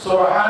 So I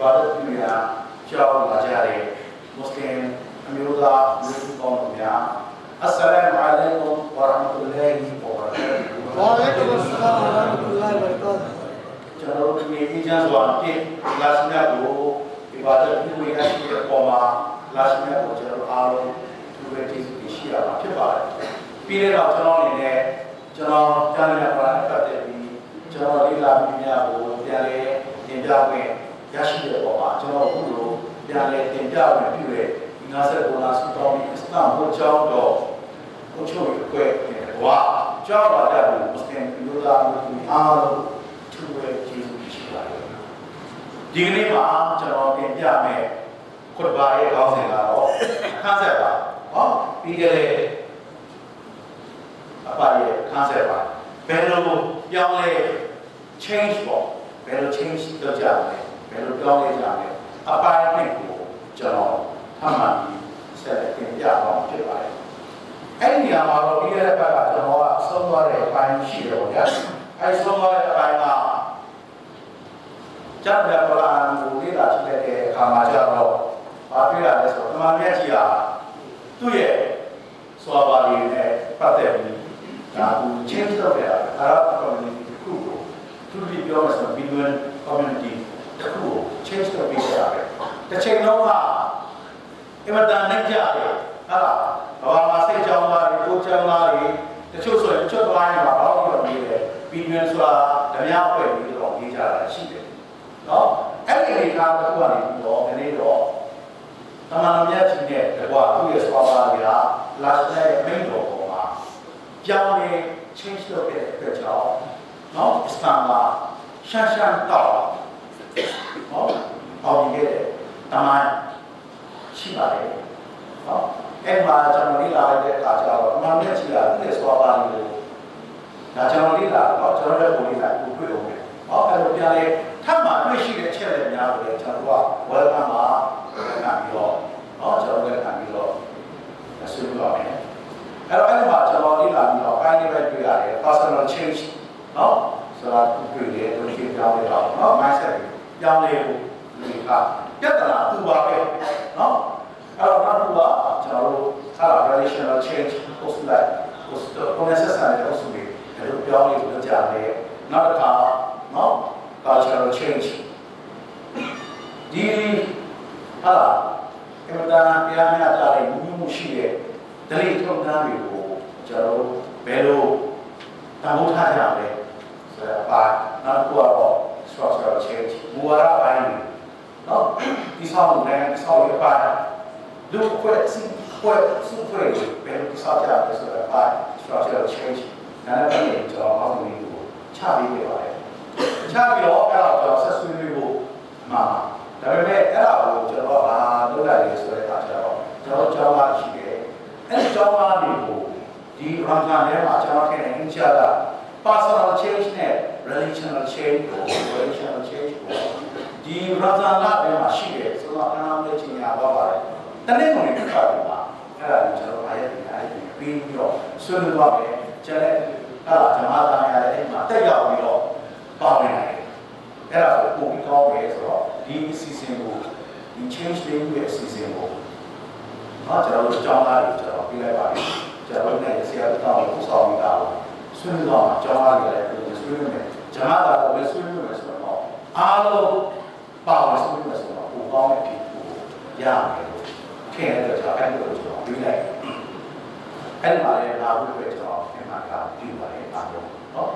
ဘာလို့ပြုရကြောင်းလာကြတဲ့မွတ်စလင်အမျိုးသားမျိုးကောင်းတို့များအစ္စလာမ်အလိုင်ကွမ်ဝရဟ်မတုလ္လာဟီဝဘရကာတူဟ် وعليكم السلام ورحمة الله وبركاته ကျွန်တော်တို့ဒီအကျဉ်းစွာဖြင့်လာရှိမြတ်ကိုဒီဘာလို့ပြုရရှိတဲ့ပုံမှာလာရှိမြတ်ကိုကျွန်တော်တို့အားလုံးသူပဲတည်ရှိရှိရမှာဖြစ်ပါတယ်။ပြီးတဲ့တော့ကျွန်တော်အနေနဲ့ကျွန်တော်ကြားရတဲ့ဘာသာပတ်သက်ပြီးကျွန်တော်လေးလာပြီးများကိုပြန်လဲတင်ပြခွင့် ရရှိတဲ့ပုံမှာကျွန်တော်အခုလိုပြန်လဲတင်ပြခွင့်ပြုတဲ့ဒီ59လာစုတောင်းပြီးအစ္စလာမ်ဘုရားတော်ဘုချုပ်ရွယ်နဲ့ကွာကြောက်ပါတဲ့မွတ်စလင်လူသားမျိုးအားလုံးသူပဲကျေးဇူးရှိပါတယ်။ဒီကနေ့မှာကျွန်တော်တင်ပြမယ်ခွတ်ပါရဲ့ခေါင်းစဉ်ကတော့ခန်းဆက်ပါ။ဟောပြီးကြတဲ့အပါရဲ့ခန်းဆက်ပါ။ဘယ်လိုပြောင်းလဲ change ပေါ့ဘယ်လို change လုပ်ကြမလဲ ဘယ်လိုပြောင်းလဲကြမလဲအပိုင်းနဲ့ကိုကျွန်တော်ထပ်မှန်ပြီးဆက်လက်တင်ပြအောင်ဖြစ်ပါတယ်။အဲ့ဒီနေရာမှာတော့ပြီးခဲ့တဲ့ဘက်ကကျွန်တော်ကဆုံးသွားတဲ့အပိုင်းရှိတယ်ပေါ့ဗျာ။အဲ့ဆုံးသွားတဲ့အပိုင်းကကျမ်းပြပလာန်ကိုလေ့လာကြည့်တဲ့အခါမှာကျတော့ဘာတွေ့ရလဲဆိုတော့အမှန်မြတ်ကြီးဟာသူ့ရဲ့စွာပါရည်နဲ့ပတ်သက်ပြီးဒါသူ change လုပ်ရတာအာရဗ် community တစ်ခုကိုသူတို့ပြောမှဆို billion community တစ်ခုကို change လုပ်ပြီးရတာတစ်ချိန်လုံးကအင်မတန်နဲ့ကြတယ်ဟာလားဘာမှစိတ်ကြောင်းသားတွေကိုကြောင်းသားတွေတချို့ဆိုရင်တချို့သွားရင်မှာဘာလို့ပြောနေလဲ billion ဆိုတာဓမြအဖွဲ့ပြီးတော့ရေးကြတာရှိတယ်နော်အဲ့ဒီအနေထားတစ်ခုကနေပြီးတော့ဒီနေ့တော့တမန်တော်မြတ်ကြီးနဲ့တကွာသူ့ရဲ့စွာပါးတွေကလာစတဲ့မိန့်တော်ပေါ်မှာကြောင်းနေ change လုပ်တဲ့အတွက်ကြောင့်နော်အစ္စလာမ်မှာရှမ်းရှမ်းတော့ နော်အောင်ခဲ့တဲ့တမန်ရှိပါတယ်နော်အဲ့မှာကျွန်တော်လေ့လာလိုက်တဲ့အခါကျတော့အမှန်နဲ့ကြည့်ရသူ့ရဲ့စွာပါးတွေကိုဒါကျွန်တော်လေ့လာတော့ကျွန်တော်လည်းပုံလေးလိုက်ကိုတွေ့အောင်မယ်ဟောအဲ့လိုပြန်လေထပ်မှတွေ့ရှိတဲ့အချက်တွေများလို့လေကျွန်တော်က welcome ပါခံပြီးတော့ဟောကျွန်တော်လည်းခံပြီးတော့ဆွေးနွေးပါမယ်အဲ့တော့အဲ့ဒီမှာကျွန်တော်လေ့လာပြီးတော့ပိုင်းလေးပဲတွေ့ရတယ် personal change နော်ဆိုတာတွေ့တယ်သူရှင်းပြောင်းလဲတော့နော် mindset ပြောင်းလဲဖို့ဒီကပြဿနာသူပါပဲနော်အဲ့တော့နောက်တစ်ခုကကျွန်တော်တို့ဟာ relational change post life post process နဲ့ also ဒီလိုပြောင်းလဲလုပ်ကြတယ်နောက်တစ်ခါနော် cultural change ဒီဟာအမှန်တရားပြများကြတဲ့မြမှုရှိတဲ့ဒလိထုံးတမ်းတွေကိုကျွန်တော်တို့ဘယ်လိုတန်ဖိုးထားကြလဲဆိုတော့ပါနောက်တစ်ခုကတော့ structural change မူဝါဒပိုင်းတွေနော်ဒီဆောင်တဲ့ဆောက်ရပါလူခွဲစီခွဲစုခွဲဘယ်လိုဆောက်ကြလဲဆိုတော့ပါ structural change နားလည်ပြီးကျွန်တော်အောက်ကိုချပြီးပြပါတယ်ချပြီးတော့အဲ့ဒါတော့ဆက်ဆွေးနွေးဖို့မှာဒါပေမဲ့အဲ့ဒါကိုကျွန်တော်ဘာလုပ်လိုက်လဲဆိုတဲ့အခါကျတော့ကျွန်တော်ကြောင်းလာရှိတယ်အဲ့ဒီကြောင်းလာတွေကိုဒီရမ်ဇန်ထဲမှာကျွန်တော်ထင်တယ်အင်ရှာလာ personal change နဲ့ relational change ကို relational change ကိုဒီရမ်ဇန်လာထဲမှာရှိတယ်ဆိုတော့အနာမလေးချင်းရပါပါတယ်တနေ့ကုန်နေခါပြီပါအဲ့ဒါကိုကျွန်တော်အားရပြီးအားရပြီးပြီးတော့ဆွေးနွေးသွားမယ်ကျန်တဲ့အဲ့ဒါဓမ္မသားများလည်းအဲ့မှာတက်ရောက်ပြီးတော့ပါဝင်နိုင်တယ်အဲ့ဒါကိုပုံပြီးကောင်းပဲဆိုတော့ဒီအစီအစဉ်ကိုတဒီ change လေးရဲ့အစီအစဉ်ကိုနော်ကျွန်တော်တို့အကြောင်းသားတွေကျွန်တော်ပြလိုက်ပါမယ်ကျွန်တော်တို့လည်းဆရာတော်ကိုဥဆောင်နေတာကိုဆွေးနွေးတော့အကြောင်းသားတွေလည်းပြန် ဆွေးနွေးမယ်ဂျမတာတော့လည်းဆွေးနွေးမယ်ဆိုတော့အားလုံးပါဝင်ဆွေးနွေးမယ်ဆိုတော့ပိုကောင်းတဲ့ဖြစ်ကိုရမယ်လို့ခင်ရတဲ့ကျွန်တော်အဲ့လိုကျွန်တော်တွေးလိုက်အဲ့ဒီမှာလည်းလာဖို့ပဲကျွန်တော်ပြန်မှာကပြုပါတယ်အားလုံးနော်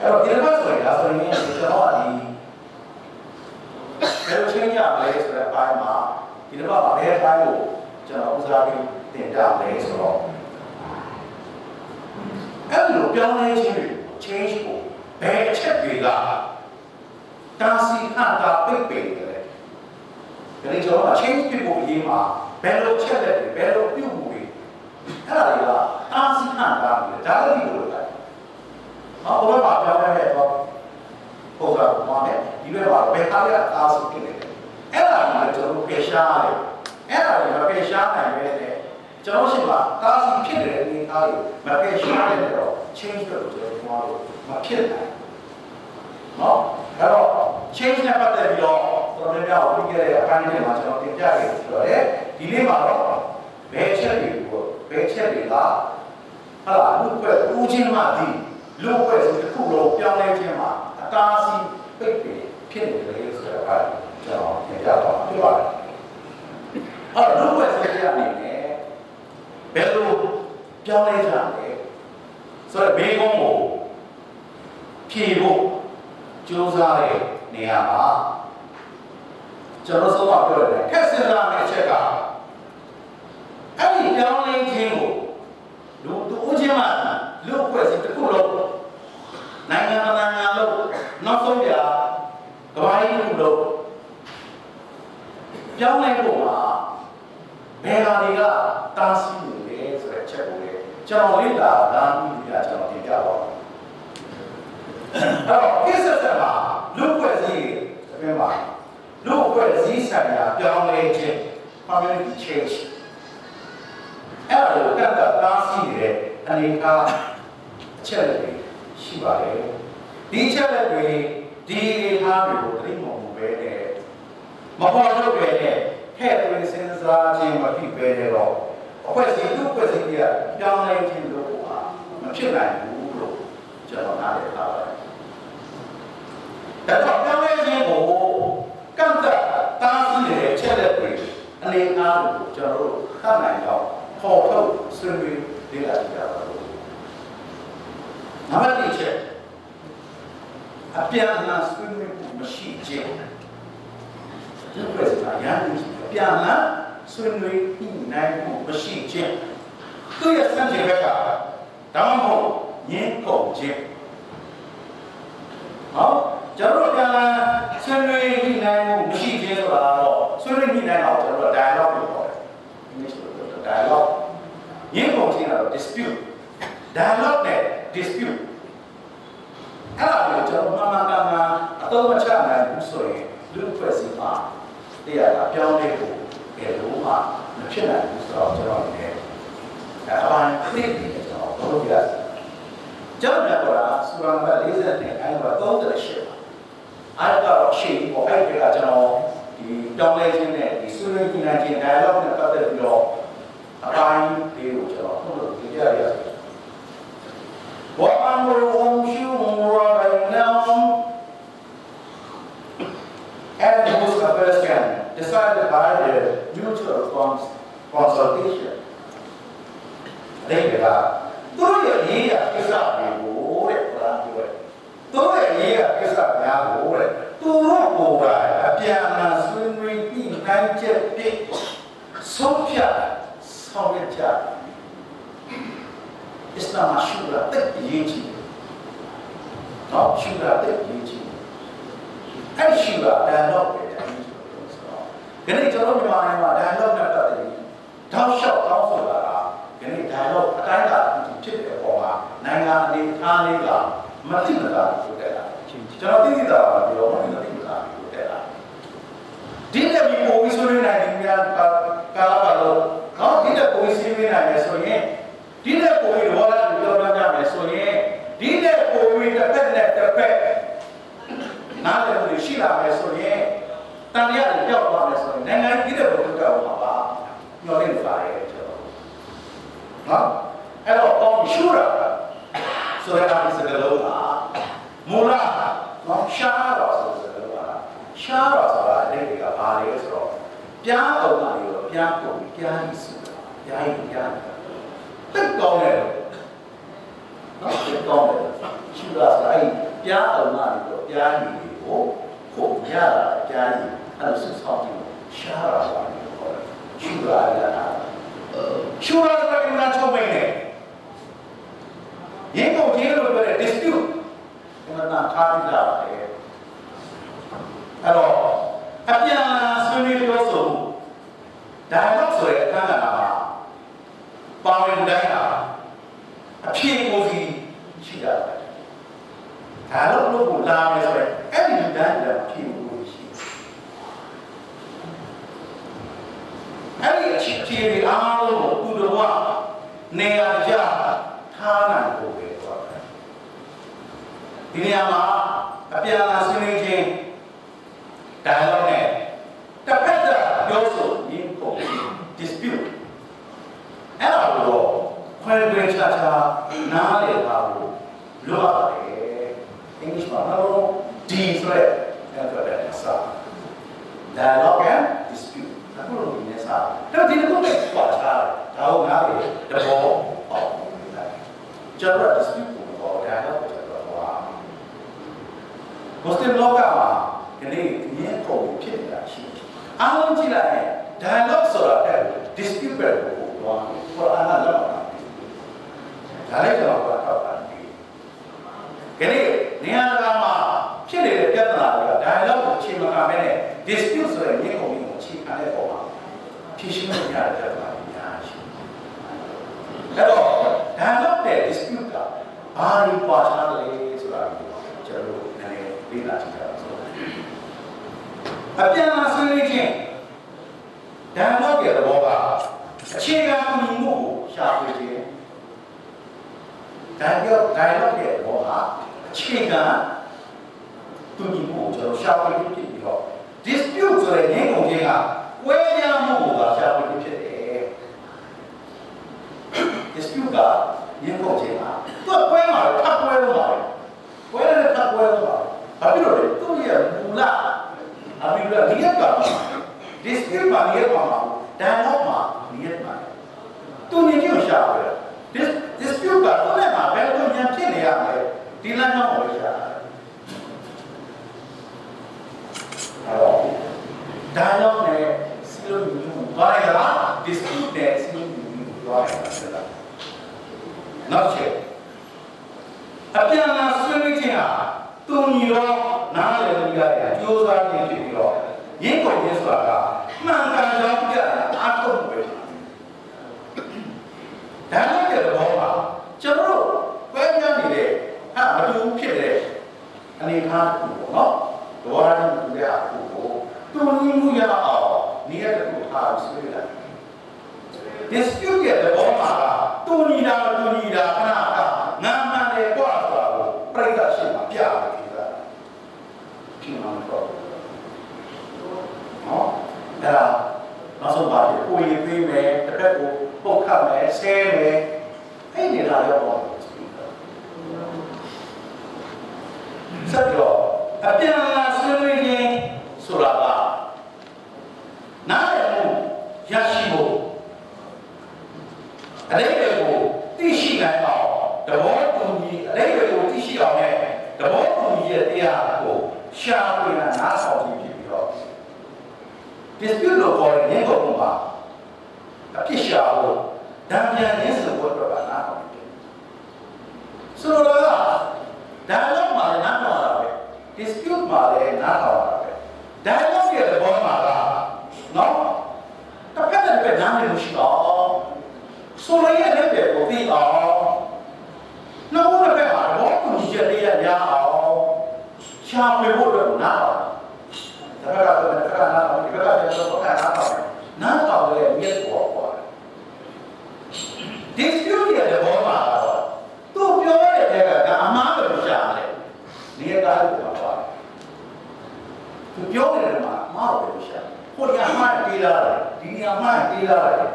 အဲ့တော့ဒီလိုဆိုရင်ဒါဆိုရင်ကျွန်တော်ကဒီဘယ်လိုချင်းကြမလဲဆိုတဲ့အပိုင်းမှာဒီတော့ဗာဘယ်အပိုင်းကိုကျွန်တော်ဦးစားပေးတင်ပြမယ်ဆိုတော့အဲ့လိုပြောင်းလဲခြင်းတွေ change ကို ဘယ်အချက်တွေကတာစီအန်တာပိတ်ပင်တယ်ဒါနဲ့ကျွန်တော်က change ဖြစ်ဖို့အရေးမှာဘယ်လိုချက်လက်တွေဘယ်လိုပြုမှုတွေအဲ့ဒါတွေကတာစီအန်တာတွေဒါလည်းဒီလိုပဲဟောဘယ်မှာပြောင်းလဲတဲ့တော့ဟုတ်ကဲ့ပါမယ်ဒီလိုပါဘယ်ဟာရတာစီဖြစ်နေတယ်အဲ့ဒါကကျွန်တော်ပြေရှားတယ်အဲ့ဒါတွေကပြေရှားနိုင်ပဲတဲ့ကျွန်တော်ရှိမှာတာစီဖြစ်နေတဲ့အနေအထားတွေမပြေရှားတဲ့တော့ change လို့ကျွန်တော်ပြောလို့မဖြစ်နိုင်နော်အဲ့တော့ change နဲ့ပတ်သက်ပြီးတော့တော်တော်များများပြီးခဲ့တဲ့အပိုင်းတွေမှာကျွန်တော်တင်ပြခဲ့ဆိုတော့ဒီနေ့မှာတော့ဘယ်ချက်တွေကိုဘယ်ချက်တွေကဟာလာလူ့ဘက်ဦးချင်းမှဒီလူ့ဘက်ဆိုတစ်ခုလုံးပြောင်းလဲခြင်းမှာအတားအဆီးပိတ်ပင်ဖြစ်နေတယ်ဆိုတဲ့အပိုင်းကျွန်တော်တင်ပြတော့ပြပါတယ်အဲ့တော့လူ့ဘက်ဆိုတဲ့အနေနဲ့ဘယ်လိုပြောင်းလဲကြလဲ ဆိုတော့ဘေးကုန်းကိုဖြေဖို့ကြိုးစားတဲ့နေရာမှာကျွန်တော်ဆုံးမပြောရတယ်ခက်စင်လာမယ့်အချက်ကအဲ့ဒီပြောင်းလဲခြင်းကိုလူတို့ချင်းမှလူ့ဖွဲ့စည်းတစ်ခုလုံးနိုင်ငံနိုင်ငံလုံးနောက်ဆုံးပြကဘာကြီးတစ်ခုလုံးပြောင်းလဲဖို့မှာဘယ်ဟာတွေကတားဆီးနေလဲဆိုတဲ့အချက်ကိုလေ ကျွန်တော်လေ့လာတာပြီးပြကျွန်တော်တင်ပြပါမယ်အဲ့တော့ကိစ္စဆက်မှာလူ့ဖွဲ့စည်းအပြင်မှာလူ့ဖွဲ့စည်းဆိုင်ရာပြောင်းလဲခြင်း community change အဲ့ဒါကိုကန့်ကတားဆီးနေတဲ့အနေအထားအချက်တွေရှိပါတယ်ဒီချက်တွေဒီအနေအထားတွေကိုသိမှမပဲနဲ့မပေါ်လို့ပဲနဲ့ထည့်သွင်းစဉ်းစားခြင်းမဖြစ်ပဲနဲ့တော့အဖွဲ့အစည်းလူ့အဖွဲ့အစည်းတွေ ကပြောင်းလဲခြင်းလို့ကမဖြစ်နိုင်ဘူးလို့ကျွန်တော်နားလည်ထားပါတယ်ဒါတော့ပြောင်းလဲခြင်းကိုကန့်ကတားဆီးနေတဲ့ချက်တွေအနေအထားကိုကျွန်တော်တို့ခတ်နိုင်တော့ပေါ်ထုတ်ဆွေးနွေးလေ့လာကြပါလို့နံပါတ်1ချက်အပြန်အလှန်ဆွေးနွေးမှုမရှိခြင်းဒီပြဿနာရန်အပြန်အလှန်ဆွေးနွေးညှိနှိုင်းမှုမရှိခြင်း သူရဲ့စံချိန်ဘက်ကဒါမှမဟုတ်ညင်းကုန်ခြင်းဟောကျွန်တော်ပြန်လာဆွေးနွေးညှိနှိုင်းမှုမရှိခြင်းဆိုတာတော့ဆွေးနွေးညှိနှိုင်းတော့ကျွန်တော် dialogue လို့ခေါ်တယ် English လို့ပြောတာ dialogue ညင်းကုန်ခြင်းကတော့ dispute dialogue နဲ့ dispute အဲ့ဒါကိုကျွန်တော်မှန်မှန်ကန်ကန်အသုံးမချနိုင်ဘူးဆိုရင်လူ့ဖွဲ့စည်းမှာတရားကပြောင်းလဲဖို့ဘယ်လိုမှမဖြစ်နိုင်ဘူးဆိုတော့ကျွန်တော်လည်းအဲ အပိုင်းဖြစ်ပြီးတော့ဘုရားပြရစီကျောင်းတော်ကစူရာနံပါတ်42အဲ့ဒါ38ပါအဲ့ဒါတော့ရှိပေါ့အဲ့ဒီကကျွန်တော်ဒီတောင်းလဲခြင်းနဲ့ဒီဆွေးနွေးကြည့်ခြင်း dialogue နဲ့ပတ်သက်ပြီးတော့အပိုင်းလေးကိုကျွန်တော်ထုတ်လို့ကြည့်ရရစီဝါအမရုဟမ်ရှူရာ and the most Afghanistan decided by the mutual consultation cons consultation ဒါကသူတို့ရဲ့ရေးရကိစ္စတွေကိုတဲ့ဘုရားပြောတယ်သူတို့ရဲ့ရေးရကိစ္စများကိုတဲ့သူတို့ကိုယ်ကအပြန်အလှန်ဆွေးနွေးပြီးနိုင်ချက်ပြည့်ဆုံးဖြတ်ဆောင်ရွက်ကြအစ္စလာမ်ရှုရာတက်ရေးချင်နော်ရှုရာတက်ရေးချင်အဲ့ရှုရာဒါတော့ပဲဒါကြီးဆိုတော့ခဏကျွန်တော်မြန်မာနိုင်ငံမှာ dialogue နဲ့ပတ်သက်ပြီးတောက်လျှောက် နိုင်ငံအနေထားလေးကမတိမတာဆိုတဲ့လားကျွန်တော်သိသိသာသာပြောမှမတိမတာဆိုတဲ့လားဒီနေ့ဒီပုံစံနဲ့နိုင်ငံများကာလာပါလို့ခေါင်းဒီနေ့ပုံစံနဲ့နိုင်ငံဆိုရင်ဒီနေ့ပုံစံရောလာပြောပြကြမယ်ဆိုရင်ဒီနေ့ပုံစံတစ်ဖက်နဲ့တစ်ဖက်နားလည်မှုရှိလာမယ်ဆိုရင်တန်ရရပြောက်သွားမယ်ဆိုရင်နိုင်ငံကြီးတဲ့ဘုဒ္ဓဘာသာညှော်နေပါရဲ့ကျွန်တော်ဟာအဲ့တော့အောင်ရှူတာ ဆိုရတာဒီစကလုံးကမူလနော်ရှားတော့ဆိုစကလုံးကရှားတော့ဆိုတာအတိတ်ကဘာလဲဆိုတော့ပြားအောင်တာရောပြားပုံပြားကြီးဆိုတာပြားကြီးပြားကြီးတက်ကောင်းတယ်နော်တက်ကောင်းတယ်ရှူတာဆိုတာအဲ့ပြားအောင်တာရောပြားကြီးကိုခုတ်ရတာပြားကြီးအဲ့ဒါစစ်ဆောင်ကြည့်ရှားတာဆိုတာရှူတာရတာရှူတာဆိုတာကနာချုံမိနေ ရင်းကုန်ချင်းလို့ပြောတဲ့ dispute ဒီမှာထားပြီးလာပါတယ်အဲ့တော့အပြန်ဆွေးနွေးပြောဆိုမှု dialogue ဆိုတဲ့အခန်းကဏ္ဍမှာပါဝင်တိုင်းဟာအဖြေကိုစီရှိတာပဲ dialogue လို့ကိုလာမယ်ဆိုရင်အဲ့ဒီတိုင်းလည်းအဖြေကိုရှိအဲ့ဒီအဖြေတွေအားလုံးကိုသူတော်ကနေရာကြထားနိုင်ဖို့ပဲဆိုတယ်ဒီနေရာမှာအပြန်အလှန်ဆွေးနွေးခြင်း dialogue နဲ့တစ်ဖက်သက်ပြောဆိုရင်းပုံ dispute အဲ့ဒါကိုတော့ခွဲခွဲခြားခြားနားလည်ပါလို့လိုအပ်ပါတယ်အင်္ဂလိပ်မှာတော့ D ဆိုတဲ့ alphabet အစား dialogue and dispute အခုလိုဒီနေ့စားတော့ဒီလိုပဲပတ်ထားတယ်ဒါကိုနားလည်တဘောပေါ့ကျွန်တော် dispute ကိုတော့ dialogue ကိုကျွန်တော်ဟော Muslim လောကမှာဒီနေ့မြင်ပုံဖြစ်နေတာရှိတယ်အားလုံးကြည့်လိုက်ရင် dialogue ဆိုတာတဲ့ dispute ပဲကိုတော့ဘာအနာလောက်တာဒါလည်းကျွန်တော်ကတော့တာဒီခဏနေရာကမှာဖြစ်နေတဲ့ပြဿနာတွေက dialogue ကိုချိန်မကမဲနဲ့ dispute ဆိုတဲ့မြင်ပုံကိုချိန်ခံတဲ့ပုံမှာဖြေရှင်းလို့ရတဲ့ပြဿနာတွေများရှိတယ်အဲ့တော့ dialogue တဲ့ dispute ကဘာလို့ပွားချလဲဆိုတာကိုကျွန်တော်တို့နည်းနည်း လေ့လာကြည့်ကြအောင်ဆိုအပြန်အလှန်ဆွေးနွေးခြင်း dialogue ရဲ့သဘောကအခြေခံမှုမှုကိုရှာဖွေခြင်း dialogue dialogue ရဲ့သဘောကအခြေခံသူညီမှုကိုကျွန်တော်ရှာဖွေခြင်းဖြစ်ပြီးတော့ dispute ဆိုတဲ့ငြင်းကုန်ခြင်းကကွဲပြားမှုကိုသာရှာဖွေခြင်းဖြစ်တယ် dispute ကငြင်းကုန်ခြင်းကသူကကွဲမှာထပ်ကွဲလို့ပါကွဲတယ်ထပ်ကွဲလို့ပါ ဘာဖြစ်လို့လဲသူ့ရဲ့မူလအမိလဒီရကမှာ dispute မှာနေရာမှာ dialogue မှာနေရာမှာသူနေကြရှာပဲ dis dispute ကသူ့နဲ့မှာဘယ်လိုညံဖြစ်နေရမလဲဒီလမ်းကြောင်းကိုရှာအဲ့တော့ dialogue နဲ့ silo မျိုးဘာလဲလား dispute နဲ့ silo မျိုးဘာလဲလားနောက်ချက်အပြန်အလှန်ဆွေးနွေးခြင်းဟာ သူညီတော့နားလည်လို့ရတယ်ကြိုးစားခြင်းဖြစ်ပြီးတော့ရင်းကုန်ခြင်းဆိုတာကမှန်ကန်ကြောင်းပြတာအထုံးပဲဒါလည်းတဲ့ဘောမှာကျွန်တော်တို့ပဲပြနေတဲ့ဟာမတူဖြစ်တဲ့အနေအထားတစ်ခုပေါ့နော်ဒေါ်ရတဲ့တူတဲ့အခုကိုတူညီမှုရအောင်နေရာတစ်ခုထားပြီးဆွေးနွေးလိုက် dispute ရဲ့သဘောမှာကတူညီတာမတူညီတာခဏကငါမှန်တယ်ကွာဆိုတာကိုပြိဿရှင်းမှာပြရတယ်ဒီကဖြစ်မှာမဟုတ်ဘူးနော်အဲ့ဒါနောက်ဆုံးပါပြီကိုရင်ပေးမယ်တစ်ခါကိုပုတ်ခတ်မယ် ဆဲမယ်အဲ့ဒီလာတော့ပေါ့ဆက်တော့အပြန်အလှန်ဆွေးနွေးခြင်းဆိုတာကနားလည်မှုရရှိဖို့အလေးတွေကိုသိရှိနိုင်အောင်တဘောတူညီအလေးတွေကိုသိရှိအောင်နဲ့တဘောတူညီရဲ့တရားကိုရှာဖွေနာနားဆောင်ပြီးဖြစ်ပြီးတော့ dispute လို့ခေါ်တဲ့ငင်းကုန်မှာအဖြစ်ရှာဖို့ဒဏ်ပြန်ရင်းစဖို့တော့နားဆောင်ပြီးဆိုတော့က dialogue မှာလည်းနားထောင်ရတာပဲ dispute မှာလည်းနားထောင်ရတာပဲ dialogue ရဲ့သဘောမှာကနော်တစ်ဖက်တစ်ဖက်နားလည်လို့ရှိတော့ဆိုရရဲ့လက်ပဲကိုသိအောင်နောက်တစ်ဖက်မှာတော့ကိုကြီးချက်လေးရရအောင်ရှာဖွေဖို့အတွက်နားအောင်ဒါကကတော့တစ်ခါနားအောင်ဒီကကတော့တော့ခါနားအောင်နားအောင်ရဲ့မြတ်ပေါ်ပေါ် dispute ရဲ့သဘောမှာကတော့သူပြောရတဲ့ကကအမှားပဲရှာတယ်နေရာသားလို့ပြောတာသူပြောနေတဲ့မှာအမှားပဲရှာဟိုဒီအမှားတေးလာတယ်ဒီနေရာမှာတေးလာတယ်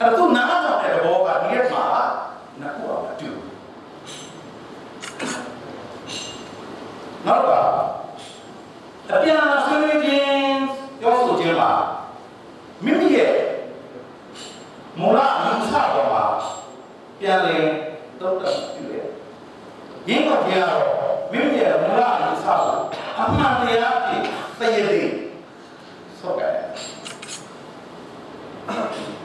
အဲ့တော့သူနားဆောင်တဲ့သဘောက နောက်ကအပြန်ဆွေးနွေးခြင်းပြောဆိုခြင်းမှာမိမိရဲ့မူလအယူဆပေါ်မှာ ပြန်လည်တုံ့တက်ပြုတယ်ရင်းကုန်ခြင်းကတော့မိမိရဲ့မူလအယူဆကိုအမှန်တရားဖြင့်တည်ရည်ဆောက်ကဲ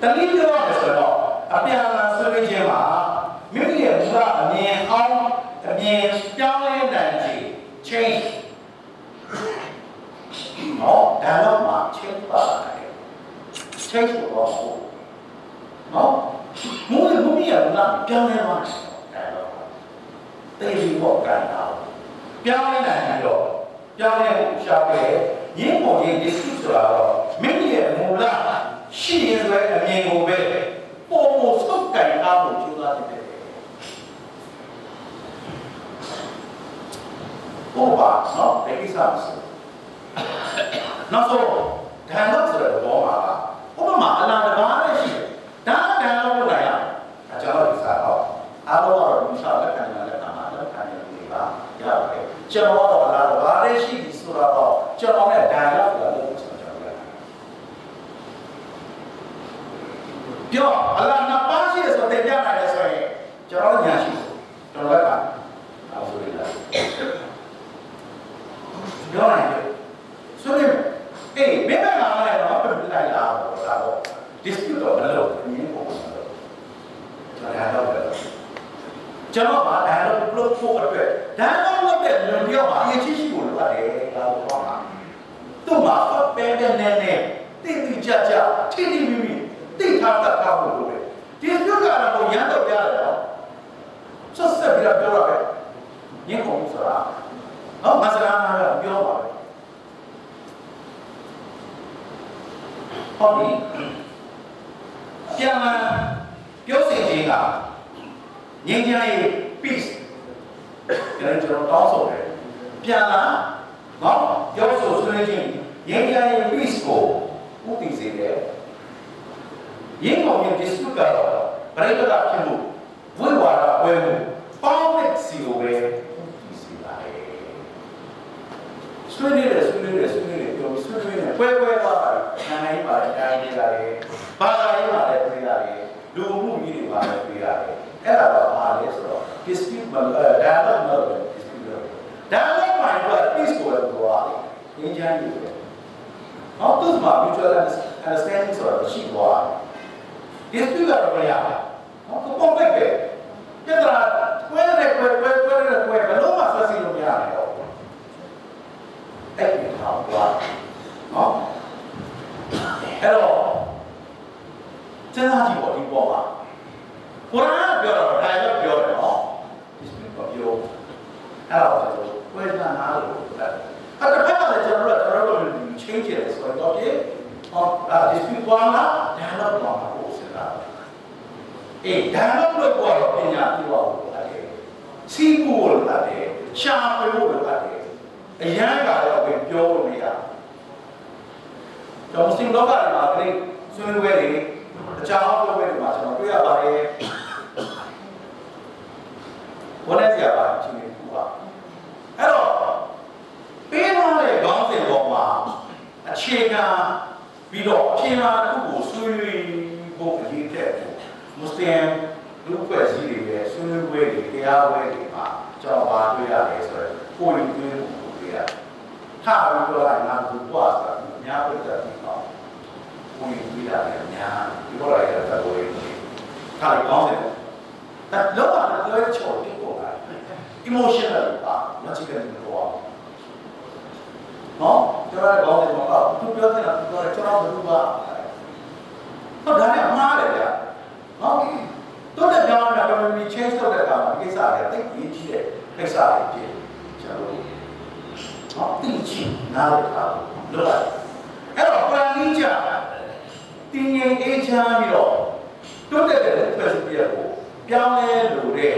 တနည်းပြောရမယ်ဆိုတော့အပြန်အလှန်ဆွေးနွေးခြင်းမှာမိမိရဲ့မူလအမြင်အောင်အမြင်ပြောင်းလဲနိုင်ခြင်း change နော်ဒါတော့မှ change ပါလာတယ် change တော့ဟုတ်နော်မူ ရမူရလာပြောင်းလဲသွားတယ်ဒါတော့တေးပြီးပေါ့ကန်တာပြောင်းလဲနိုင်ပြီးတော့ပြောင်းလဲဖို့ရှားပဲရင်းပေါ်ရင်းဒီစုဆိုတာတော့မိမိရဲ့မူလရှိရဆိုတဲ့အမြင်ကိုပဲပုံမစုပ်ကန်အားဖို့ကြိုးစားတယ်ဟုတ်ပါနော်ဒီကိစ္စမရှိနောက်ဆုံးဓာတ်တော့ဆိုတဲ့ဘောမှာဥပမာအလားတကားလည်းရှိတယ်ဒါကဓာတ်တော့လုပ်လိုက်ရအကျွန်တော်ဒီစားတော့အားလုံးကတော့ဒီစားလက်ခံရလက်ခံမှာလက်ခံရနေပါရတယ် ကျွန်တော်တော့အလားတကားလည်းရှိပြီဆိုတော့ကျွန်တော်နဲ့ဓာတ်တော့ဆိုတာလုပ်ချင်တယ်ပြောအလားနှစ်ပါးရှိရဆိုတင်ပြနိုင်တယ်ဆိုရင်ကျွန်တော်ညာရှိကျွန်တော်လက်ကအောင်ဆိုရလားပြောနိုင်တယ်ဆိုရင်အေးမင်းကလာလိုက်တော့ဘယ်လိုလိုက်လာတော့ဒါတော့ dispute တော့မလုပ်ဘူးမြင်ဖို့မလုပ်ကျွန်တော်တော့ပဲကျွန်တော်ကဒါ တော့ plot ဖို့အတွက်ဒါတော့လုပ်တဲ့လူတယောက်ဟာအရေးကြီးရှိဖို့လိုပါတယ်ဒါတော့ပါသူ့မှာပဲပဲနဲ့နဲ့တိတိကျကျထိထိမိမိတိထားတတ်တာဖို့လိုတယ် dispute ကတော့ရမ်းတော့ရတယ်နော်ဆက်ဆက်ပြီးတော့ပြောရပဲညင်ကုန်ဆိုတာဟောမစကားမှာပြောပါပဲဟုတ်ပြီပြန်လာပြောစီခြင်းကငြိမ်းချမ်းရေး peace ကျွန်တော်တောင်းဆိုတယ်ပြန်လာနော်ပြောဆိုဆွေးနွေးခြင်းငြိမ်းချမ်းရေး peace ကိုဥတည်စေတယ်ရင်းကုန်ရဲ့ dispute ကတော့ဗရိတ်ကဖြစ်မှုဝိဝါဒပွဲမှုပေါင်းတဲ့စီကိုပဲစီပါတယ်ဆွေးနွေးတယ်ဆွေးနွေးတယ်ဆွေးနွေးတယ်ပြောဆွေးနွေးတယ်ပွဲပွဲသွားတာနိုင်ငံရေးပါတိုင်းတိုင်းနေတာလေဘာသာရေးပါလည်းပြေးတာလေ လူမှုကြီးတွေပါလည်းပြေးတာလေအဲ့ဒါတော့ဘာလဲဆိုတော့ dispute မလို့ dialogue မလို့ dispute လို့ dialogue မှာတော့ peace ကိုလည်းပြောရတယ်ငြိမ်းချမ်းရေးကိုဟောသူ့မှာ mutual understanding ဆိုတာရှိသွားတယ် dispute ကတော့မရဘူးဟောပုံပဲပဲပြဿနာကွဲတယ်ကွဲကွဲကွဲတယ်ကွဲဘယ်လို့မှဆွစီလို့မရတယ်တော့အဲ့ဒီဟာကွာနော်အဲ့တော့ စဉ်းစားကြည့်ပေါ့ဒီပေါ်မှာကုရ်အာန်ပြောတော့ဒါလည်းပြောတယ်နော်ဒီစပစ်ပြောအဲ့တော့ကျွန်တော်ဝေဒနာနာလို့အဲ့တစ်ဖက်ကလည်းကျွန်တော်တို့ကျွန်တော်တို့ change တယ်ဆိုတော့ဒီဟောဒီစပစ်ပေါ်မှာဒါတော့ပေါ်မှာကိုစဉ်းစားအေးဒါတော့လို့ပေါ်တော့ပညာပြောအောင်လို့ရတယ်စီးဖို့လို့ရတယ်ရှားဖို့လို့ရတယ်အရန်ကတော့ပြောလို့မရကျွန်တော်စင်လောကမှာကလေးဆွေးနွေးပွဲတွေ အကြောင်းပြောပွဲတွေမှာကျွန်တော်တွေ့ရပါတယ်ဝန်းထဲကြပါချင်းနေဘူးပါအဲ့တော့ပေးထားတဲ့ခေါင်းစဉ်ပေါ်မှာအခြေခံပြီးတော့အပြင်မှာတစ်ခုကိုဆွေးနွေးဖို့အရေးတဲ့မွတ်စလင်လူ့ဖွဲ့စည်းတွေရဲ့ဆွေးနွေးပွဲတွေတရားပွဲတွေမှာကျွန်တော်ပါတွေ့ရတယ်ဆိုတော့ကိုယ်တွေ့မှုကိုတွေ့ရတယ်ထားပြီးတော့ငါဘူးပွားဆိုတာအများပြတ်တယ်ပေါ့ ကိုယ်တွေ့ရတယ်အများဒီပေါ်လာရတဲ့ကိုယ်ထားပြီးကောင်းတယ်ဒါလောကလည်းလွဲချော်တိပေါ်လာ emotional ပါ logically တော့နော်ကျွန်တော်လည်းကောင်းတယ်ပေါ့သူပြောနေတာသူပြောတယ်ကျွန်တော်ဘယ်လိုပါဟုတ်ဒါနဲ့မှားတယ်ဗျာနော်တို့တဲ့ကြောင်းက community change လုပ်တဲ့အခါမှာကိစ္စတွေတိတ်ကြီးကြီးတဲ့ကိစ္စတွေဖြစ်ကျွန်တော်နော်တိတ်ကြီးနားလည်တာလို့လိုက်အဲ့တော့ planning ကြ တင်းငင်အေးချမ်းပြီးတော့တိုးတက်တဲ့ perspective ကိုပြောင်းလဲလို့တဲ့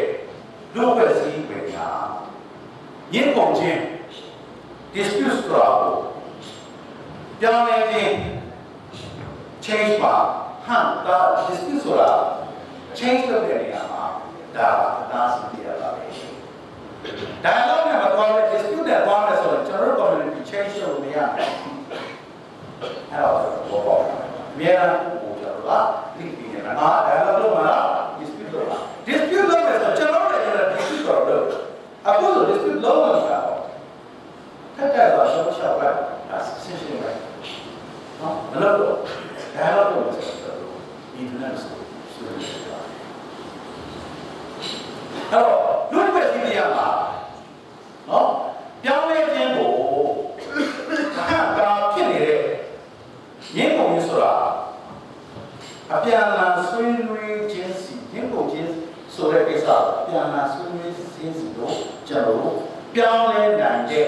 လူ့ဖွဲ့စည်းပဲညာညှင်းကုန်ခြင်း dispute ဆိုတာကိုပြောင်းလဲခြင်း change ပါဟန်တာ dispute ဆိုတာ change လုပ်တဲ့နေရာမှာဒါကအသားစီပြရပါပဲ dialogue နဲ့မသွားတဲ့ dispute နဲ့သွားရမယ်အဲ့တော့ဘောပေါ့အများအားကိုကျွန်တော်ကလိပြီးနေတာငါဒါလည်းလုပ်မှာလား dispute လုပ်တာ dispute လုပ်မယ်ဆိုကျွ န်တော်လည်း dispute တော့လုပ်အခုဆို dispute လုပ်မှာတော့ထက်တဲ့တော့ရှော့ရှော့ပဲအဆင်းရှင်းပဲနော်မလုပ်တော့ဒါတော့လုပ်မယ်ဆိုတော့ internet ဆိုဆိုနေတာအဲ့တော့လူ့ဘက်စီးရမှာနော်ပြောင်းလဲခြင်းကိုဟာဒါဖြစ်နေတဲ့ရင်းကုန်ဆိုတာ အပြန်အလှန်ဆွေးနွေးခြင်းစီရင်းကုန်ခြင်းဆိုတဲ့ကိစ္စအပြန်အလှန်ဆွေးနွေးခြင်းစီတို့ကျွန်တော်တို့ပြောင်းလဲနိုင်တဲ့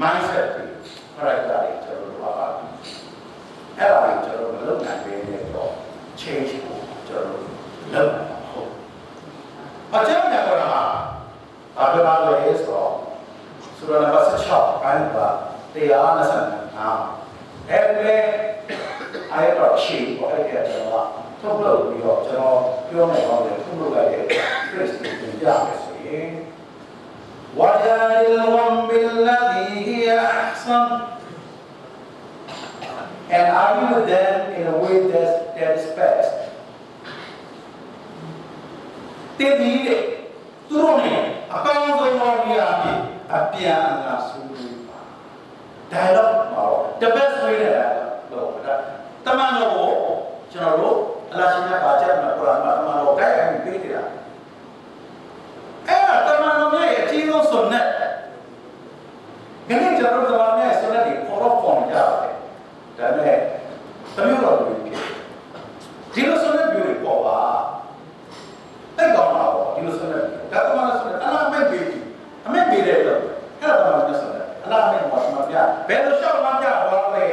mindset တွေ character တွေကျွန်တော်တို့ပါပါအဲ့ဒါကိုကျွန်တော်တို့မလုပ်နိုင်သေးတဲ့တော့ change ကိုကျွန်တော်တို့လုပ်နိုင်မှာဟုတ်အကျဉ်းများကတော့ဘာပြောပါလဲဆိုတော့စူရနံပါတ်16အဲ့ဒါတရားနဲ့ဆက်နာအဲ့ဒီအဲ့တော့ရှိပေါ်အဲ့ဒီ And الغم بالذي هي أحسن and argue them in a way that, that is best. Jadi, turunnya, apa yang Allah yakin, apa yang Allah suruh. Dialog, the best way to တော့ဒါတမန်တော်ကိုကျွန်တော်တို့အလရှိမြတ်ပါချက်မှာကုရ်အာန်မှာတမန်တော် guide အမှုပေးနေတာအဲ့ဒါတမန်တော်ရဲ့အကြီးဆုံးဆွန်နဲ့ခဏကျွန်တော်တို့တမန်တော်ရဲ့ဆွန်နဲ့ဒီပေါ်တော့ပေါ်ကြတယ်ဒါပေမဲ့သမီးတော်တို့ဖြစ်ဒီလိုဆွန်နဲ့ပြောရပေါ်ပါအဲ့ကောင်တော့ဒီလိုဆွန်နဲ့ဒါတမန်တော်ဆွန်နဲ့အလားမဲ့ပေးအမဲ့ပေးတဲ့တော့အဲ့ဒါတမန်တော်ဆွန်နဲ့အလားမဲ့ပေါ်မှာပြဘယ်လိုရှောက်မှပြတော့လဲ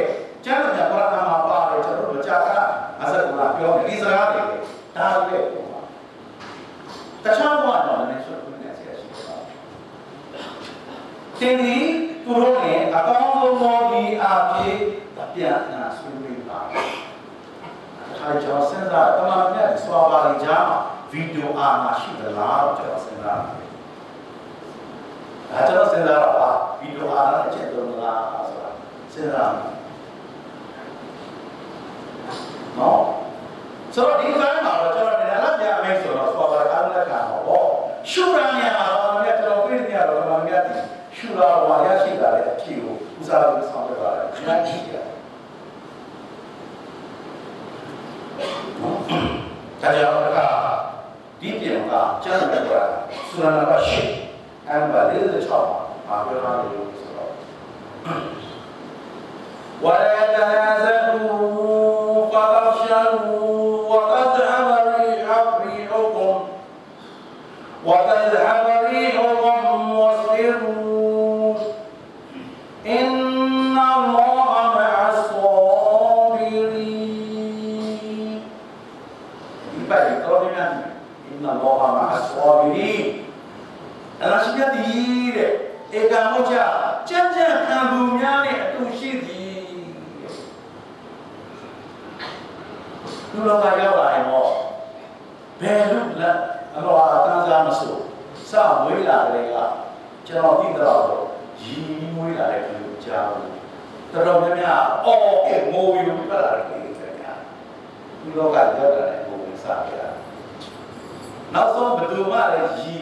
ကျမ်းစာကုရ်အာန်မှာပါတယ်ကျွန်တော်တို့ကြာကအစကုရ်ပြောဒီစကားတွေဒါလည်းတခြားဘာတော့လည်းဆွန်နဲ့ဆက်ရှိပါသင်ဒီသူတို့နဲ့အကောင်းဆုံးသောဒီအဖြစ်အပြန်အလှန်ဆွေးနွေးပါဒါကြောင့်စဉ်းစားတမန်တော်မြတ်စွာပါလိကြားမှာ ဗီဒီယိုအာမရှိသလားကျွန်တော်စဉ်းစားတယ်ဒါကျွန်တော်စဉ်းစားတော့ပါဗီဒီယိုအာနဲ့ချက်တော့မလားဆိုတာစဉ်းစားမယ်နော်ဆိုတော့ဒီလိုမှာတော့ကျွန်တော်လည်းလက်ပြအမိတ်ဆိုတော့စွာပါအားလက်ကမှာပေါ့ရှုရံရမှာတော့လည်းကျွန်တော်ပြည့်နေရတော့ဘာမှမရဘူးရှုရာဝါရရှိတာလည်းအဖြစ်ကိုဦးစားပေးဆောင်ရွက်ပါတယ်။ဒါကြီးတယ်။ဒါကြောင့်က ဒီပြန်ကကျန်တဲ့ကွာဆူနာနာကရှိအမ်ဘာလေးတဲ့ချောင်းမှာပြောထားတယ်လို့ဆိုတော့ဝါလာတနာဇူဖာရှန်ဝါကတ်အမရီအဖရီအုကုမ်ဝါကတ် ရာရှိယသည်တဲ့ဧကမုတ်ချကြံ့ကြံ့ခံသူများနဲ့အတူရှိသည်သူလောကရောက်လာရင်တော့ဘယ်လိုလဲအလောဟာတန်းစားမစို့စမွေးလာတဲ့ကကျွန်တော်သိတော့ရီမွေးလာတဲ့လူကြားဘူးတော်တော်များများအော်ငိုပြီးပြတ်လာတယ်သူလောကရောက်လာတဲ့ပုံစံစားကြနောက်ဆုံးဘယ်သူမှလည်းရီ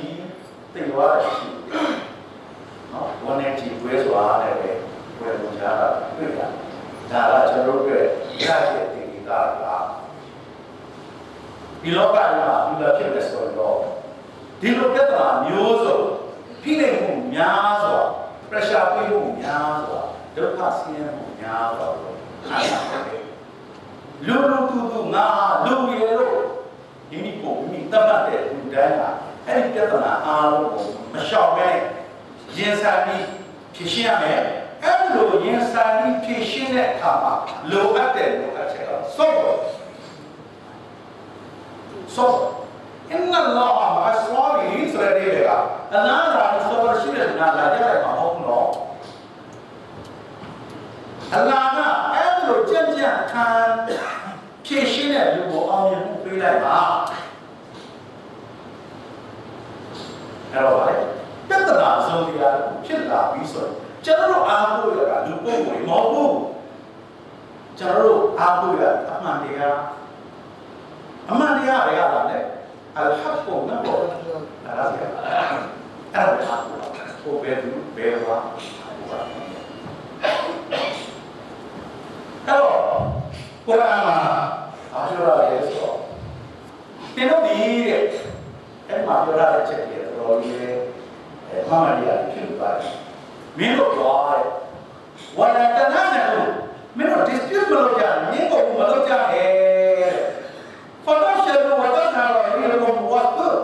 သိသွားတယ်ရှိတယ်နော်ဝန်နေကြည့်ပွဲဆိုတာလည်းပဲပွဲလုံးကြားတာတွေ့ရဒါကကျွန်တော်တို့ရဲ့ရတဲ့တင်ကြီးတာလားဒီလောကမှာလူလာဖြစ်တဲ့ဆိုတော့ဒီလိုပြဿနာမျိုးစုံဖိနှိပ်မှုများစွာ pressure ပေးမှုများစွာဒုက္ခဆင်းရဲမှုများစွာလို့ခံရတယ်လူလူတူတူငါလူရည်လို့ဒီမိကိုမိတတ်တဲ့လူတိုင်းက အဲ့ဒီပြဿနာအားလုံးကိုမလျှောက်ပဲရင်ဆိုင်ပြီးဖြေရှင်းရမယ်အဲ့လိုရင်ဆိုင်ပြီးဖြေရှင်းတဲ့အခါမှာလိုအပ်တဲ့လိုအပ်ချက်ကစောဖို့စောအင်နလာဟ်မအစဝါဘီဆိုတဲ့နေကအနာရာစောရရှိတဲ့နာလာကြတဲ့မှာဟုတ်နော်အလာကအဲ့လိုကြံ့ကြံ့ခံဖြေရှင်းတဲ့လူကိုအောင်မြင်မှုပေးလိုက်ပါ အဲ့တော့ဗါလေပြဿနာဆုံးတရားဖြစ်လာပြီးဆိုရင်ကျွန်တော်တို့အားကိုးရတာလူပုံကိုမဟုတ်ဘူးကျွန်တော်တို့အားကိုးရအမှန်တရားအမှန်တရားပဲရတာလေအလ်ဟတ်ကိုနော်ဒါရစီအဲ့ဒါအားကိုးဟိုဘယ်သူဘယ်ဝါအဲ့တော့ကုရ်အာန်မှာအားပြောရတယ်ဆိုတော့တင်တော့ဒီတဲ့ အဲ့မှာပြောရတဲ့ချက်တွေတော်ကြီးလေအဲမှန်မှန်တရားဖြစ်လို့ပါတယ်မင်းတို့ပြောတယ်ဝါဒတနာနဲ့လို့မင်းတို့ dispute မလုပ်ကြမင်းကိုမလုပ်ကြနဲ့ဖတ်တော့ရှင်တို့ဝါဒထားတော့ဒီလိုမျိုးဝတ်တော့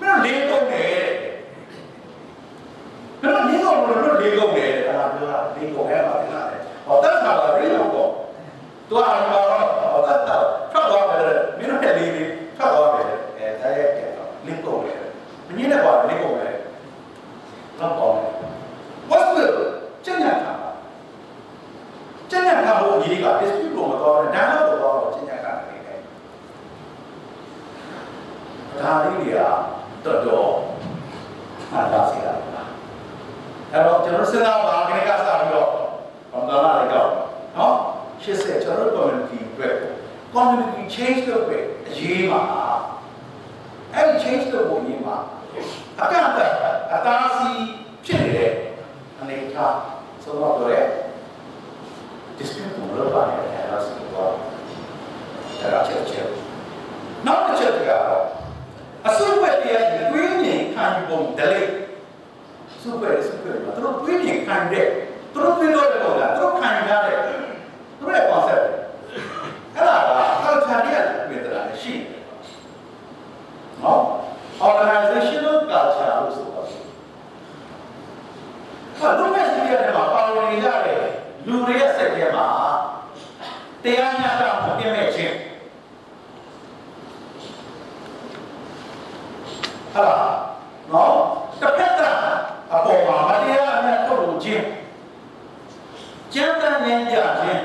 မင်းတို့လေးကုန်တယ်မင်းတို့လေးကုန်လို့လေးကုန်တယ်အဲ့ဒါပြောတာလေးကုန်ရပါလားဟောတတ်တာလည်းလေးကုန်တော့သူကအမှန်တော့ဟောတတ်တာထွက်သွားတယ်မင်းတို့တဲ့လေးလေးထွက်သွားတယ်အဲဒါရဲ့တဲ့လေးကုန်တယ်မင်းနဲ့ပါလေးကုန်တယ်တော့ပေါ့ what's will ကျင့်ရတာကျင့်ရတာဘုရားကြီးက dispute ကိုမတော်နဲ့ဒါတော့တော့ကျင့်ရတာနေတယ်ဒါလေးတွေကတော်တော်အားသာစီတာအဲ့တော့ကျွန်တော်စဉ်းစားပါခဏကစပြီးတော့ဘာသာလာလိုက်တော့နော်ရှစ်ဆက်ကျွန်တော် community အတွက် community change လုပ်ပဲအရေးပါအဲ့ဒီ change လုပ်ဖို့အရေးပါအကန့်အသတ်အတားစီဖြစ်နေတဲ့အနေထားဆိုတော့ပြောရဲ dispute ကိုလုပ်ပါနဲ့အဲ့ဒါဆိုတော့အဲ့ဒါချက်ချက်နောက်တစ်ချက်ကတော့အစုပ်ဝက်တရားကြီးတွေးမြင်ခံယူပုံ delay စုပ်ဝက်စုပ်ဝက်မှာသူတို့တွေးမြင်ခံတဲ့သူတို့တွေးလို့တော့လားသူတို့ခံရတဲ့သူတို့ရဲ့ concept အဲ့ဒါက culture ရဲ့ပြည်တာရှိတယ်နော် organizational culture လို့ဆိုတော့ဟာလူမဲ့စီးရဲမှာပါဝင်နေကြတဲ့လူတွေရဲ့စိတ်ထဲမှာတရားမျှတမှုပြည့်မဲ့ခြင်းဟာနော်တစ်ဖက်ကအပေါ်မှာမတရားအမြတ်ထုတ်လို့ခြင်းကျမ်းတန်နေကြခြင်း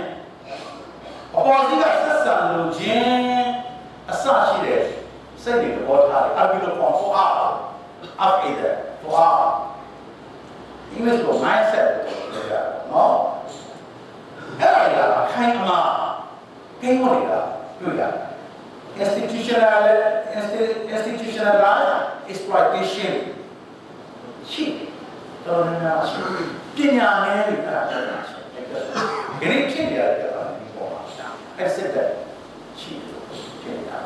အပေါ်စီးကဆက်ဆံလို့ခြင်းအစရှိတဲ့ စိတ်တွေသဘောထားတယ်အဘိဓမ္မာ for our up either for our English ကို mindset လို့ပြောကြတယ်နော်အဲ့ဒါကခိုင်အမာကိန်းမနေတာတွေ့ရတယ် institutional institutionalized exploitation ရှိတော်နေတာရှိပညာနဲ့လည်းအဲ့ဒါရှိဒီနေ့ဖြစ်နေရတယ်အဲ့ဒီပေါ်မှာ accept that ရှိဖြစ်နေတာ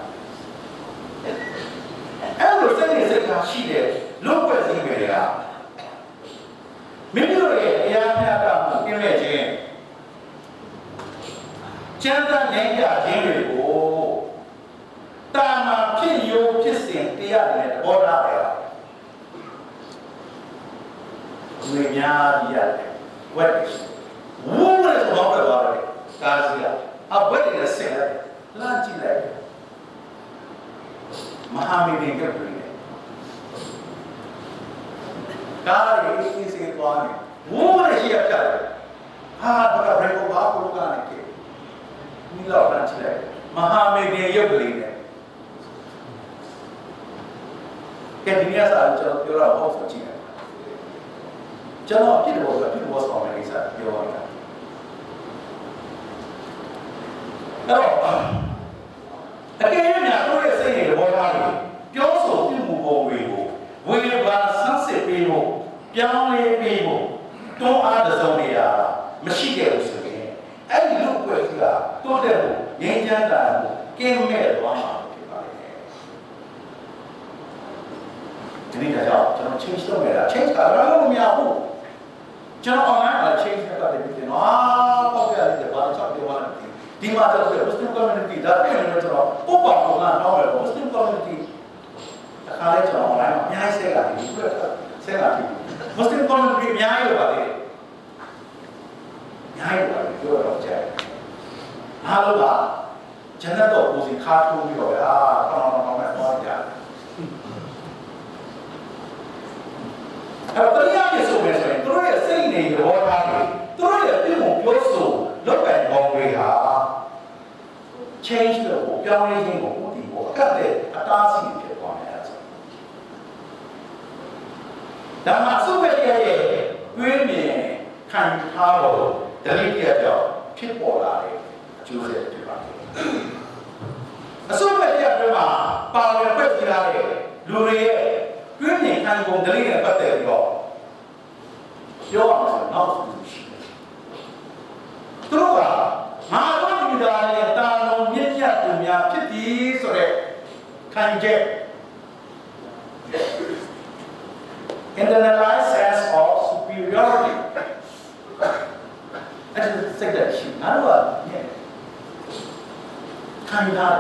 အဲ့လိုစိတ်နဲ့စိတ်ကရှိတဲ့လူ့ပွဲစည်းတွေကမိမိတို့ရဲ့အရာများကမှုပြည့်မဲ့ခြင်းကျမ်းစာနိုင်ကြခြင်းတွေကိုတာမာဖြစ်ရိုးဖြစ်စဉ်တရားတွေနဲ့သဘောထားတယ်။ဝိညာဉ်ကြီးရတယ်ဝက်ဝိုးရဲတော့ဘယ်ပါလဲကာစီယာအဘက်နဲ့ဆင်လိုက်လာကြည့်လိုက်မဟာမင်းကပြည့်တယ်ကာရီအင်းစေသွားနေဝိုးရဲရှိရပြတယ်ဟာဘာကဘယ်ကိုဘာကိုလုပ်ကနေကြည့်ဒီလောက် လမ်းကြည့်လိုက်မဟာမင်းရုပ်ကလေးနဲ့ကဲဒီနေ့စားကျွန်တော်ပြောတာဟုတ်ဆိုကြည့်တယ်ကျွန်တော်အဖြစ်တော့အဖြစ်တော့ဆောင်မယ်ကိစ္စပြောရတာ အဲ့တော့အကယ်၍များတို့ရဲ့စိတ်တွေဘောထားတွေပြောဆိုပြုမှုပုံတွေကိုဝေဘာဆန်းစစ်ပေးဖို့ပြောင်းလဲပေးဖို့တွန်းအားတစ်စုံတရာမရှိခဲ့ဘူးဆိုရင်အဲ့ဒီလူ့အဖွဲ့အစည်းကတိုးတက်ဖို့ငြိမ်းချမ်းတာကိုကင်းမဲ့သွားမှာဖြစ်ပါလိမ့်မယ်ဒီနေ့ကြောင့်ကျွန်တော် change လုပ်နေတာ change ကလည်းမမရဘူးကျွန်တော် online မှာ change လုပ်တာလည်းဖြစ်နေတော့ပေါ့ပြရတယ်ဘာလို့ချက်ပြောရလဲဒီမှာတော့ Muslim community ဒါပြင်နေတော့ကျွန်တော် ပုတ်ပါတော့ငါတော့တယ် Muslim community အခါလေးကျွန်တော် online မှာအများကြီးဆဲလာတယ်ဒီလိုဆဲလာတယ် Muslim community အများကြီးလို့ပါလေအများကြီးလို့ပါလေပြောတော့ကြတယ်အားလုံးကဂျန်နတ်တော်ကိုစီခါထိုးပြီးတော့အာတောင်းတောင်းတောင်းနဲ့သွားကြတယ်အဲ့တော့တရားရဆိုမယ်ဆိုရင်သူတို့ရဲ့စိတ်နေရောထားတယ်သူတို့ရဲ့ပြုမှုပြောဆိုလုပ်ပိုင်ကောင်းတွေဟာ change လို့ပြောင်းလဲခြင်းကိုဦးတည်ဖို့အခက်တဲ့အတားအဆီးဖြစ်သွားတယ်ဆိုဒါမှစုပဲရဲ့တွေးမြင်ခံထားဖို့ဓလိတရကြောင့်ဖြစ်ပေါ်လာတဲ့အကျိုးဆက်ဖြစ်ပါတယ်အစိုးရရဲ့အတွင်းမှာပါဝင်ဖွဲ့စည်းထားတဲ့လူတွေရဲ့တွင်းမြင်ခံပုံဓလိနဲ့ပတ်သက်ပြီးတော့ပြောရမှာနောက်ဆုံးရှိတယ်သူတို့ကငါတို့ဒီသားရဲ့တာ လုံးမြင့်မြတ်သူများဖြစ်သည်ဆိုတဲ့ခံချက် internalized sense of superiority အဲ့ဒါစိတ်ဓာတ်ရှိငါတို့ကညက်ခံထား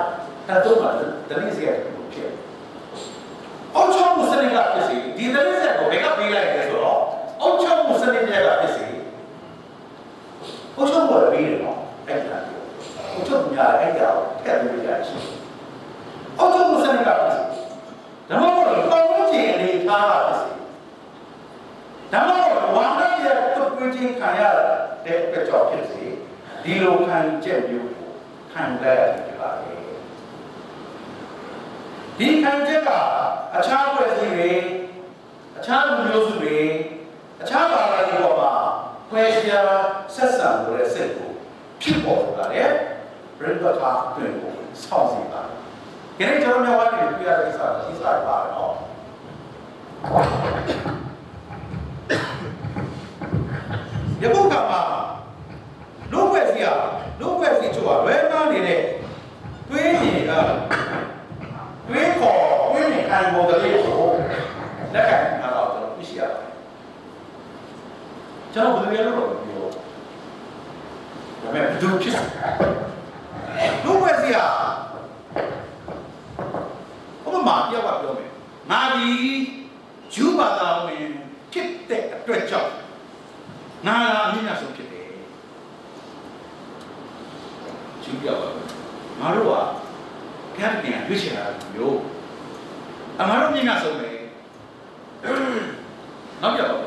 တယ်ဒါတော့မှတတိစီရဖြစ်အောက်ချောင်းမှုစနစ်ကဖြစ်စီဒီတတိစီကိုဘယ်ကပေးလိုက်လဲဆိုတော့အောက်ချောင်းမှုစနစ်တွေကဖြစ်စီအောက်ချောင်းမှုလည်းပေးတယ်နော်အဲ့ဒါအောက်ချောင်းမှုများအဲ့ဒါ ကိုထည့်ပေးရရှိအောက်ချောင်းမှုစနစ်ကဖြစ်စီဒါမှမဟုတ်တော့ပေါင်းချင်အနေထားတာဖြစ်စီဒါမှမဟုတ်ဝါဒရဲ့တုတ်ကွင်းချင်းခံရတဲ့အတွက်ကြောင့်ဖြစ်စီဒီလိုခံချက်မျိုးကိုခံရတဲ့ဖြစ်ပါတယ်ဒီခံချက်ကအခြားဖွဲ့စည်းတွေအခြားလူမျိုးစုတွေအခြားဘာသာတွေပေါ်မှာဖွဲ့ပြဆက်ဆံလို့တဲ့စိတ်ကိုဖြစ်ပေါ်လာတဲ့ဘ ရိဒတ်တာတွင်ကိုစောင့်စီပါတယ်။ဒီနေ့ကျွန်တော်များဝါဒီပြရတဲ့ကိစ္စကိစ္စပါတော့ယခုကမှာလူ့ဖွဲ့စည်းရလူ့ဖွဲ့စည်းချို့ကလွဲမှားနေတဲ့တွေးမြင်ကတွေးခေါ်တွေးမြင်ခံပေါ်တဲ့လေးကိုလက်ခံထားတော့ကျွန်တော်သိရှိရတယ်ကျွန်တော်ဘယ်လိုလဲလို့ပြောဒါပေမဲ့ဘယ်လိုဖြစ်လူ့ ဖွဲ့စည်းရဘုမမာပြောပါပြောမယ်ငါဒီဂျူးဘာသာဝင်ဖြစ်တဲ့အတွက်ကြောင့်ငါလာအမြင့်မြတ်ဆုံးဖြစ်တယ်ကျူးပြောပါငါတို့ကဘုရားတင်ရွေးချယ်တာမျိုးအငါတို့မြင့်မြတ်ဆုံးပဲနောက်ပြောပါ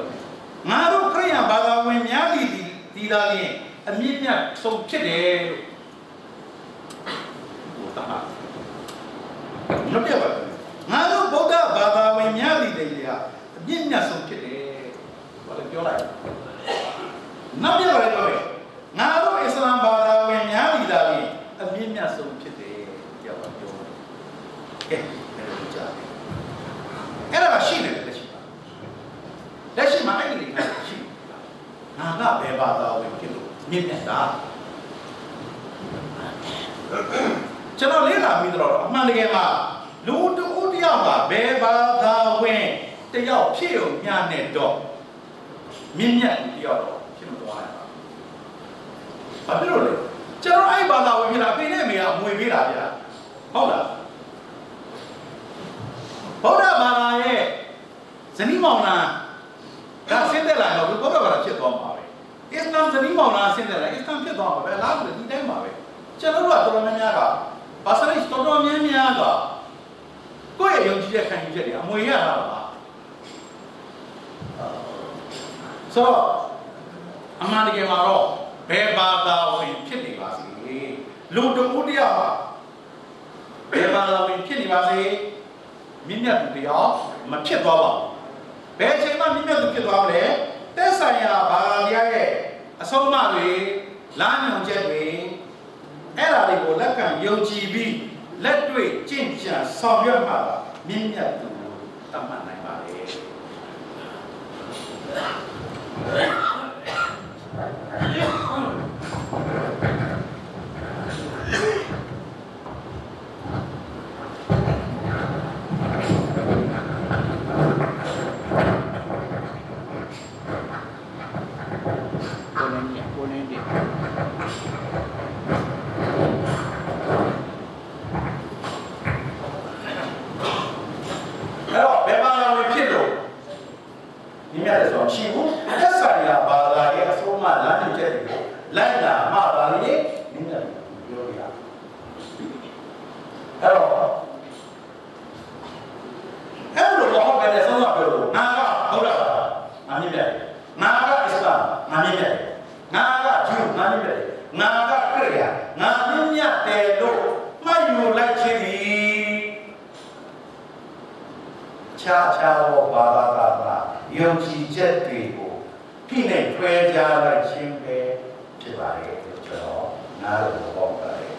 ငါတို့ခရိယဘာသာဝင်များသည်ဒီလာရင်အမြင့်မြတ်ဆုံးဖြစ်တယ်လို့ဟို တမနောက်ပြောပါငါတို့ဗုဒ္ဓဘာသာဝင်များသည်တည်းကအမြင့်မြတ်ဆုံးဖြစ်တယ်ဘာလဲပြောလိုက်နောက်ပြပါလေတော့ငါတို့အစ္စလာမ်ဘာသာဝင်များပြီလားပြင်အမြင့်မြတ်ဆုံးဖြစ်တယ်ပြောပါပြောကဲအဲ့ဒါကြားအဲ့ဒါရှိနေတယ်လက်ရှိမှာလက်ရှိမှာအဲ့ဒီကရှိငါကဘယ်ဘာသာဝင်ဖြစ်လို့မြင့်မြတ်တာ ကျွန်တော်လေ့လာပြီးတော့အမှန်တကယ်မှာလူတူတယောက်ကဘယ်ဘာသာဝင်တယောက်ဖြစ်ုံညနဲ့တော့မြင့်မြတ်တယောက်တော့ဖြစ်မသွားရပါဘူး။ဘာဖြစ်လို့လဲ။ကျွန်တော်အဲ့ဘာသာဝင်ဖြစ်တာဖေနဲ့မေကအမွေပေးတာဗျာ။ဟုတ်လား။ဗုဒ္ဓဘာသာရဲ့ဇနီးမောင်နှံကဆင်းသက်လာတော့ဗုဒ္ဓဘာသာဖြစ်သွားမှာပဲ။အစ္စလာမ်ဇနီးမောင်နှံဆင်းသက်လာအစ္စလာမ်ဖြစ်သွားမှာပဲ။လားဆိုဒီတိုင်းပါပဲ။ကျွန်တော်တို့ကတော်တော်များများက ဘာသာရေးတော်တော်များများကကိုယ့်ရဲ့ယုံကြည်တဲ့ခံယူချက်တွေအမွေရတာပါ။ဆိုတော့အမှန်တကယ်မှာတော့ဘယ်ဘာသာဝင်ဖြစ်နေပါစေလူတဦးတယောက်ပါဘယ်ဘာသာဝင်ဖြစ်နေပါစေမြင့်မြတ်သူတယောက်မဖြစ်သွားပါဘူးဘယ်အချိန်မှမြင့်မြတ်သူဖြစ်သွားမလဲတက်ဆိုင်ရာဘာသာတရားရဲ့အဆုံးအမတွေလမ်းညွှန်ချက်တွေ အဲ့ဒါတွေကိုလက်ခံယုံကြည်ပြီးလက်တွေ့ကျင့်ကြံဆောင်ရွက်မှမြင့်မြတ်သူတတ်မှတ်နိုင်ပါလေ ကိုနေနေကိုနေနေ အဲ့တော့ဘယ်ဘာသာဝင်ဖြစ်လို့ဒီမြတ်တဲ့ဆိုတော့ရှိဘူးသက်ဆိုင်ရာဘာသာရဲ့အဆုံးအမလမ်းညွှန်ချက်တွေကိုလိုက်လာမှပါလေနင်းတယ်ပြောရအဲ့တော့အဲ့လိုတော့ဘယ်နဲ့ဆုံးမပြောလို့ငါကဘုရားငါမြင်တယ်ငါကအစ္စလာမ်ငါမြင်တယ်ငါကဂျူးငါမြင်တယ်ငါကခရစ်ယာန်ငါမြင်တယ်လို့မှတ်ယူလိုက်ခြင်းဒီ ခြားခြားသောဘာသာကယုံကြည်ချက်တွေကို ဖိနှိပ်ထွဲကြလိုက်ခြင်းပဲဖြစ်ပါလေလို့ကျွန်တော် နားလည်ဖို့ပေါ့ပါတယ်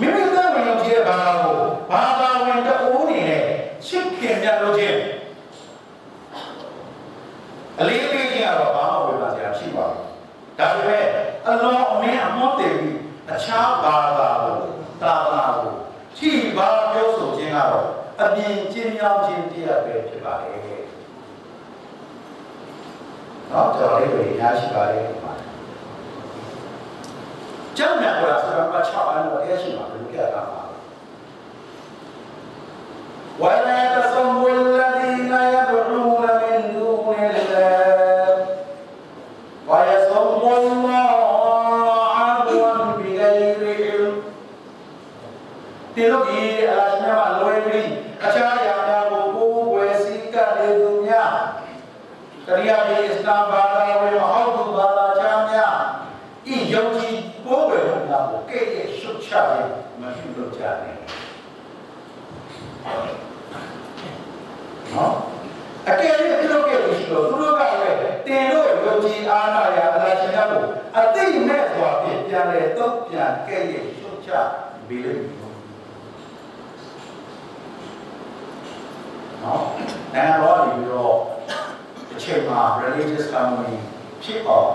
မိမိသားဝင်ရောက်ခြင်းဘာသာကိုဘာသာဝင်တအိုးနေနဲ့ချစ်ခင်မြတ်လို့ခြင်းအလေးပေးခြင်းကတော့ဘာမှဝေဖန်စရာရှိပါဘူးဒါပေမဲ့အလောအမင်းအမောတည်ပြီးအခြားဘာသာကိုသာသနာကိုထိပါပြောဆိုခြင်းကတော့အမြင်ကျင်းမြောင်းခြင်းတရားပဲဖြစ်ပါလေ။နော်ကျွန်တော်လေးတွေညားရှိပါလေ။ ကျောင်းမြတ်ကဆိုတော့6အန်းတော့တရားရှိပါဘယ်လိုကြတာပါလဲ။ ولا يتصم الذين يدعون من دون الله ويصم الله عدوا بغير علم ဒီလိုဒီအလားရှိမှာလွယ်ပြီးအခြားရာများကိုကိုယ်ဝယ်စည်းကပ်နေသူများတရားရေးအစ္စလာမ်ဘာ အသိမဲ့စွာဖြင့်ပြန်လဲတုံ့ပြန်ကဲ့ရဲ့ရှုတ်ချပြီးလိမ့်မယ်နော်နိုင်ငံတော်ကနေပြီးတော့တစ်ချိန်မှာ religious ceremony ဖြစ်အောင်